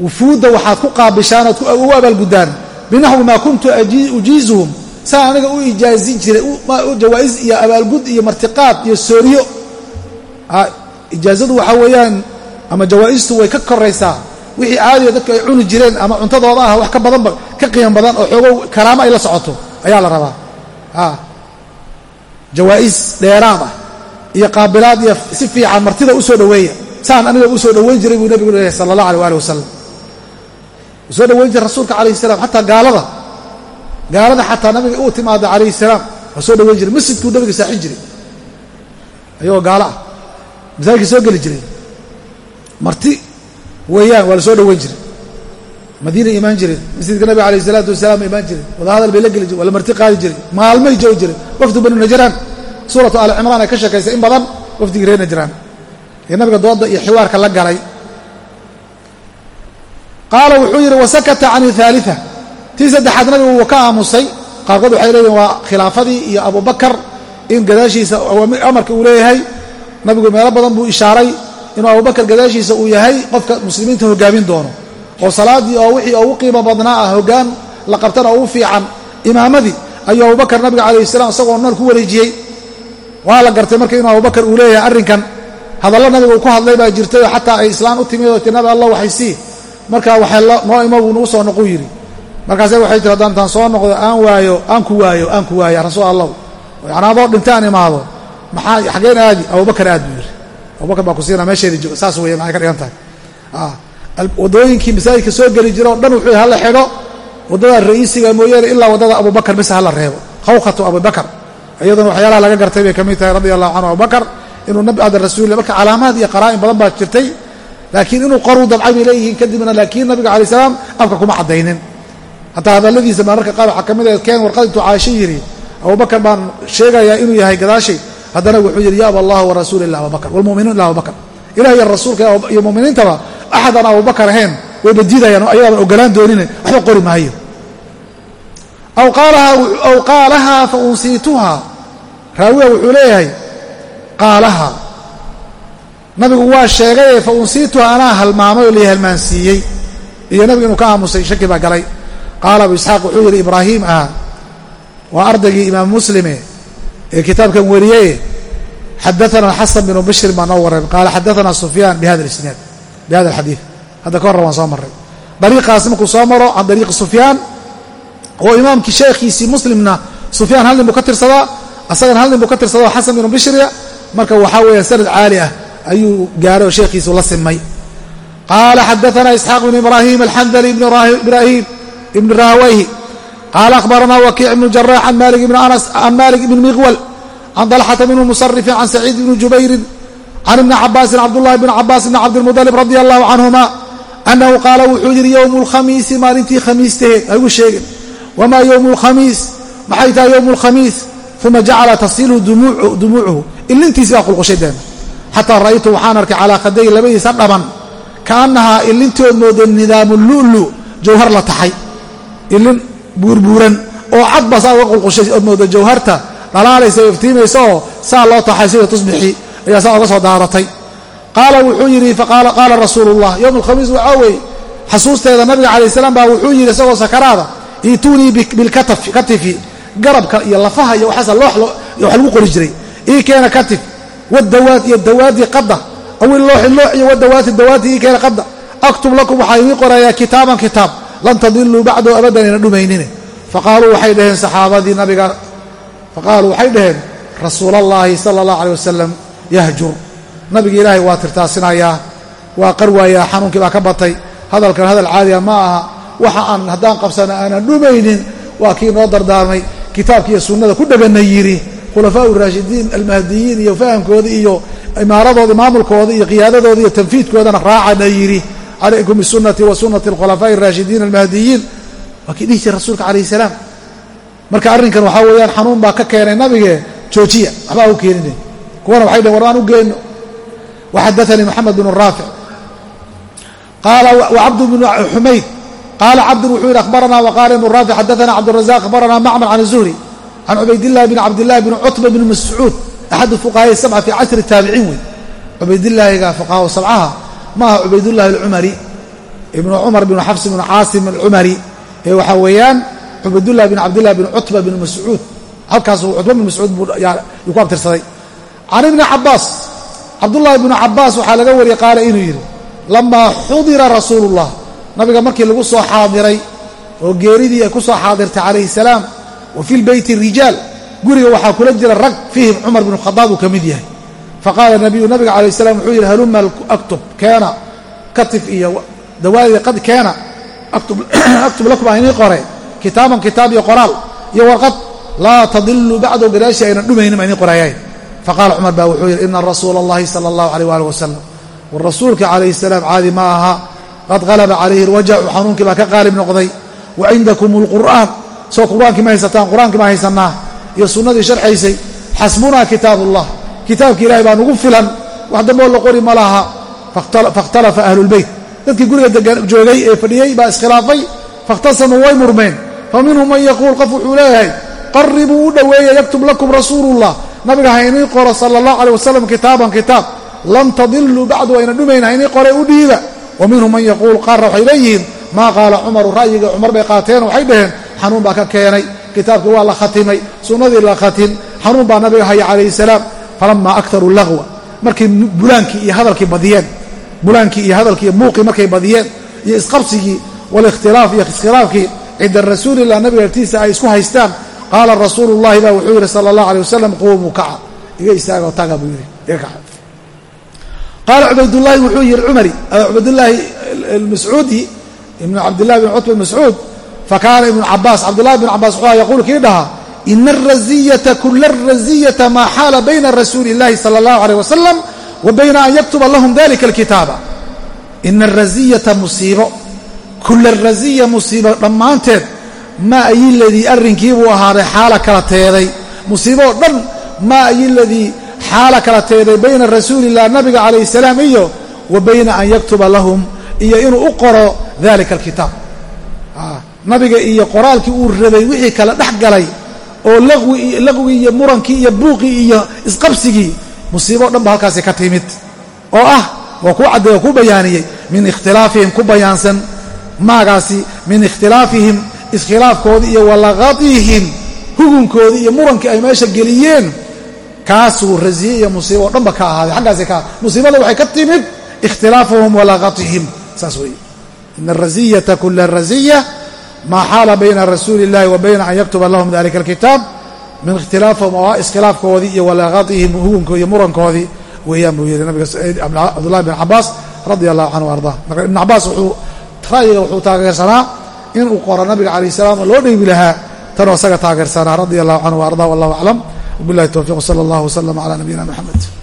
wufuudda waxaad ku qaabishaan oad ugu abaalguddaan binaxwi maa kuntu ujiizuhum saa aniga u ijaazin jiray jawaa'is iyo abaalgud iyo martiqaad iyo sooriyo. Ijaazadu waxaa weeyaan ama jawaa'istu way ka koraysaa. Wixii caadiga dadku ay cuni jireen ama cuntadooda ah wax ka badanba ka qiimo badan oo xoogo karaamo ay la socoto ayaa la rabaa. Jawaa'is dheeraad ah iyo qaabilaad iyo si fiican martida u soo dhoweeya. Saan aniga u soo dhoweyn jiray buu nabigu leeyahay sala allah aleh waali wasalam u soo dhoweyn jiray rasuulka calayhi salam xataa gaalada gaalada xataa nabiga uu timaada calayhi salaam waa soo dhoweyn jiray. Masjidkuu nabiga saaxin jiray. Ayagoo gaalo ah. Masaajidka soo geli jiray. Marti weeyaan waa la soo dhoweyn jiray. Madiina imaan jireen masjidka nabiga alayh isalaatu wasalaam imaan jireen wadahadal bay la geli jire waa la marti qaadi jiray. Maalmay joogi jiray. Wafdu banu najraan. Suuratu ali cimraan ay ka sheekaysay in badan wafdigii reer najraan. Ee nabiga dooda iyo xiwaarka la galay. Qaala wuxuu yidhi wasakata can tii saddexaad nabigu wuu ka aamusay. Qaarkood waxay leeyihiin waa khilaafadii iyo abubakar in gadaashiisa amarka uu leeyahay. Nabigu meelo badan buu ishaaray inuu abubakar gadaashiisa uu yahay qofka muslimiinta hogaamin doono. Oo salaadii oo wixii ugu qiimo badnaa ah hoggaan la qabtana ugu fiican imaamadii ayuu abubakar nabiga calayh salam isagoo nool ku wareejiyey. Waa la gartay marka inuu abubakar uu leeyahay arrinkan. Hadallo nabiga uu ku hadlay baa jirtay oo xataa ay islaan u timid oo ti nabi allah waxay sii. Marka waxay noo imo buu nagu soo noqu yidhi markaase waxay tiri haddaan soo noqdo aan waayo aan ku waayo aan ku waayo rasuul allah yacnaa adoo dhintaan imaado. Maxaa xaggeen aadi? Abubakar aad buu yidhi. Abubakar baa ku siina meesheedi saas weeye maxay ka dhigan tahay? Waddooyinkii masaajidka soo geli jira o dhan wuxuu hala xidho waddada ra'iisiga mooyaane ilaa waddada abubakar bise hala reebo. Khawkhatu abubakar. Iyaduna waxyaalaha laga gartay bay ka mid tahay radia allahu canhu abubakar. Inuu nabi ada rasuulillah marka calaamaad iyo qaraa'in badan baa jirtay. Laakiin inuu qoruu dabcay bay leeyihiin kadibna laakiin nabiga alay salaam afka kuma caddaynin hataa hadalladiisa baa qaar waxaa ka mid ah keen warqad intuu caaisho yidhi abubakar baan sheegayaa inuu yahay gadaashay. Haddana wuxuu yidhi yaaba allah warasuul ila abubakar walmuminuun ila abubakar ilah iyo rasuulka iyo muminiintaba axadaan abubakar ahayn way badidayaan oo ayagaaban ogolaan doonine waxba qori maayo. Aw qaalahaa fa unsiituhaa raawiga wuxuu leeyahay qaalaha nabigu waa sheegaye fa unsiituhaa anaa halmaamay oo lai halmaansiiyey iyo nabigu inuu ka aamusay shaki baa galay qaala abu isxaaq wuxuu yidhi ibraahiim ah waa ardaygii imaam muslime ee kitaabkan wariyeye xadaana xasan binu bishrin baa noo waran qaala xadaana sufyaan bihada isnaad bihada alxadiid. Hadda ka horre waan soo marray. Dariiqaas markuu soo maro can dariiqi sufyaan oo imaamkii sheekhiisii muslimna sufyaan hal nin buu ka tirsadaa asagana hal nin buu ka tirsadaa xasan binu bishriya marka waxaa weeyaan sanad caali ah ayuu gaaray oo sheekhiisu la simay qaala xadaana isxaaq bn ibraahim alxandali ibraahim ibni rahawayhi qaala akhbaranaa wakiic ibnu jaraax can malik ibni anas can malik ibni miqwal can dalxata bni musarifin can saciid ibni jubayrin can ibni cabaasin cabdullahi bni cabaas bni cabdilmudalib radia allahu canhuma annahu qaala wuxuu yidhi yowmu lkhamiisi maalintii khamiistaheed ha igu sheegin wamaa yowmu lkhamiis maxay tahay yowmu lkhamiis uma jacala tasiilu dumuucuhu ilintiisi baa qulqushay deena xataa ra'aytu waxaan arkay calaa khaday labadiisa dhaban kaannahaa ilintood mooda nidaamu lulu jawhar la taxay ilin buurbuuran oo cad baa saa uga qulqushay ood mooda jawharta dhalaalaysa o iftiimaysa oo saa loo taxay sida tusbixii ayaa saa oga soo daaratay. Qaala wuxuu yidhi qaala rasuulu llah yowm alkhamiis waxaa weeye xasuusteeda nabiga calayh salaam baa wuxuu yidhi isagoo sakaraada iituunii bilkatifi garabka iyo lafaha iyo waxaasa loox lagu qori jiray. Ii keena katif wadawaad iyo dawaadii qadda. Awil looxi loox iyo wadawaati dawaati ii keena qadda. Aktub lakum waxaa idii qorayaa kitaaban kitaab lan tadiluu bacdu abadan ayna dhumaynine faqaaluu waxay dhaheen saxaabadii nabiga. Faqaaluu waxay dhaheen rasuulallaahi sala allah aleh wasalam yahjur. Nabigi ilaahay waa tirtaasinayaa waa qarwaayaa xanuunkii baa ka batay. Hadalkan hadal caadiya ma aha. Waxa aan haddaan qabsana aanan dhumaynin. Waa kii noo dardaarmay. Kitaabkiiyo sunnada ku dhegana yidhi. Khulafaau raashidiin almahdiyiin iyo fahamkooda iyo imaaradooda maamulkooda iyo qiyaadadooda iyo tanfiidkoodana raacana yidhi calaykum bisunati wa sunati alkhulafaa'i araashidiin almahdiyiin waa kii dhihi jira rasuulka calayhi salaam. Marka arrinkan waxaa weeyaan xanuun baa ka keenay nabige joojiya. Waxbaa u keenine. Kuwana waxay dhhen war aan u geenno. Waxadaanii moxamed bnu raafic qaala wcabd bnu xumayd qaala cabdun wuxuu yidhi akhbaranaa waqaala ibnu raafic xadaana cabdurazaq akhbaranaa macmar can zuhri can cubaydillahi bn cabdillahi bn cutba bn mascuud. Axadu fuqahaai sabca fi casri taabiciin wey cubaydillaahiga fuqahaa sabcaha ma aha cubaydullahi alcumari ibnu cumar bnu xafs bnu caasim alcumari ee waxaa weeyaan cubaydullahi bin cabdillahi bin cutba bin mascuud halkaasuu cutba bin mascuud yuu ku abtirsaday. Can ibni cabaas cabdullaahi bnu cabaas waxaa laga wariyey qaala inuu yidhi lamaa xudira rasuulullah. Nabiga markii lagu soo xaadiray oo geeridii ay ku soo xaadirtay calayhi salaam wa fi lbeyti rijaal. Guriga waxaa kula jira rag fiihim cumar binu khadaab uu ka mid yahay faqaala nabiyu nabiga calayh salam wuxuu yidhi haluma aktub keena katif iyo dawaadii qad keena aktub lakum aan inii qore kitaaban kitaab iyo qoraal iyo warqad laa tadiluu bacdow gadaashii aynan dhumaynin ma inii qoraayeen faqaala cumar baa wuxuu yidhi ina rasuula allahi sala allahu aleyh waali wasalam war rasuulka calayhi salaam caadi ma aha qad qalaba calayhi alwajacu xanuunkii baa ka qaalib noqday wa cindakum alqur'aan soo qur'aankii ma haysataan qur'aankii ma haysannaa iyo sunnadii sharxaysay xasbunaa kitaab ullah kitaabki ilahay baa nugu filan. Wax damboo la qori ma laha. Fakhtalafa ahlulbeyt dadkii guriga joogay ee fadhiyey baa iskhilaafay. Fakhtasamuu way murmeen. Fa minhum man yaquul qof wuxuu leeyahay qaribuu u dhoweeya yaktub lakum rasuulullah. Nabiga ha inii qoro sala allahu aleyh wasalam kitaaban kitaab. Lan tadiluu bacdu ayna dhumayn ha inii qore u dhiiba wa minhum man yaquul qaarna waxay leeyihiin maa qaala cumaru ra'yiga cumar bay qaateen waxay dhaheen xanuun baa ka keenay kitaabkii waa la khatimay sunnadii la khatim xanuun baa nabiga haya calayhi salaam falamaa aktaruu lagwa markay bulaankii iyo hadalkii badiyeen. Bulaankii iyo hadalkii iyo muuqii markay badiyeen iyo isqabsigii walikhtilaaf iyo iskhilaafkii cinda rasuulilah nabiga agtiisa ay isku haystaan qaala rasuulu llahi baa wuxuu yidhi sala allah alay wasalam quumuu kaca. Iga istaagoo taga buu yidhi iga kaca. Qaala cubaydulaahi wuxuu yidhi cumari cubaydulaahi mascuudi ibnu cabdillahi bin cutba mascuud fakaana ibnu cabaas cabdullahi bin cabaas wuxuu yaquulu kii dhahaa ina araziyata kula araziyata maa xaala bayna rasuuli illahi sala allahu aleyh wasalam wa bayna an yaktuba lahum dalika alkitaaba ina araziyata musiibo kula raziya musiibo dhammaanteed maa ayiladii arrinkiibuu ahaaday xaala kala teeday musiiboo dhan maa ayiladii xaala kala teeday bayna rasuuliillah nabiga calayhi salaam iyo wa bayna an yaktuba lahum iyo inuu u qoro dalika alkitaab nabiga iyo qoraalkii uu rabay wixii kala dhex oo laqwigii iyo murankii iyo buuqii iyo isqabsigii musiiboo dhan ba halkaasi ka timid oo ah waa kuu cadday oo kuu bayaaniyey min ikhtilaafihim ku bayaansan maagaasi min ikhtilaafihim iskhilaafkoodii iyo walaqadihim hugunkoodii iyo murankii ay meesha geliyeen kaasuu raziye iyo musiibo o dhanba ka ahaaday xaggaasi ka musiibada waxay ka timid ikhtilaafuhum walaqatihim saas weeye. Ina araziyata kula raziya maa xaala bayna rasuuli illahi wa bayna an yaktuba lahum dalika alkitaab min ikhtilaafihim oo iskhilaafkoodii iyo walaqatihim hugunkoodi iyo murankoodii weeyaan buu yidhi nabiga cabdullahi bin cabaas radia allahu canhu ardaa marka ibn cabaas wuxuu ra'yiga wuxuu taageersanaa inuu qoro nabiga calayh salaam oo loo dheybi lahaa tanoo isaga taageersanaa radia allahu canhu ardaa wallahu aclam wabillahi towfiiq wsala allah wslama cala nabiyina moxamed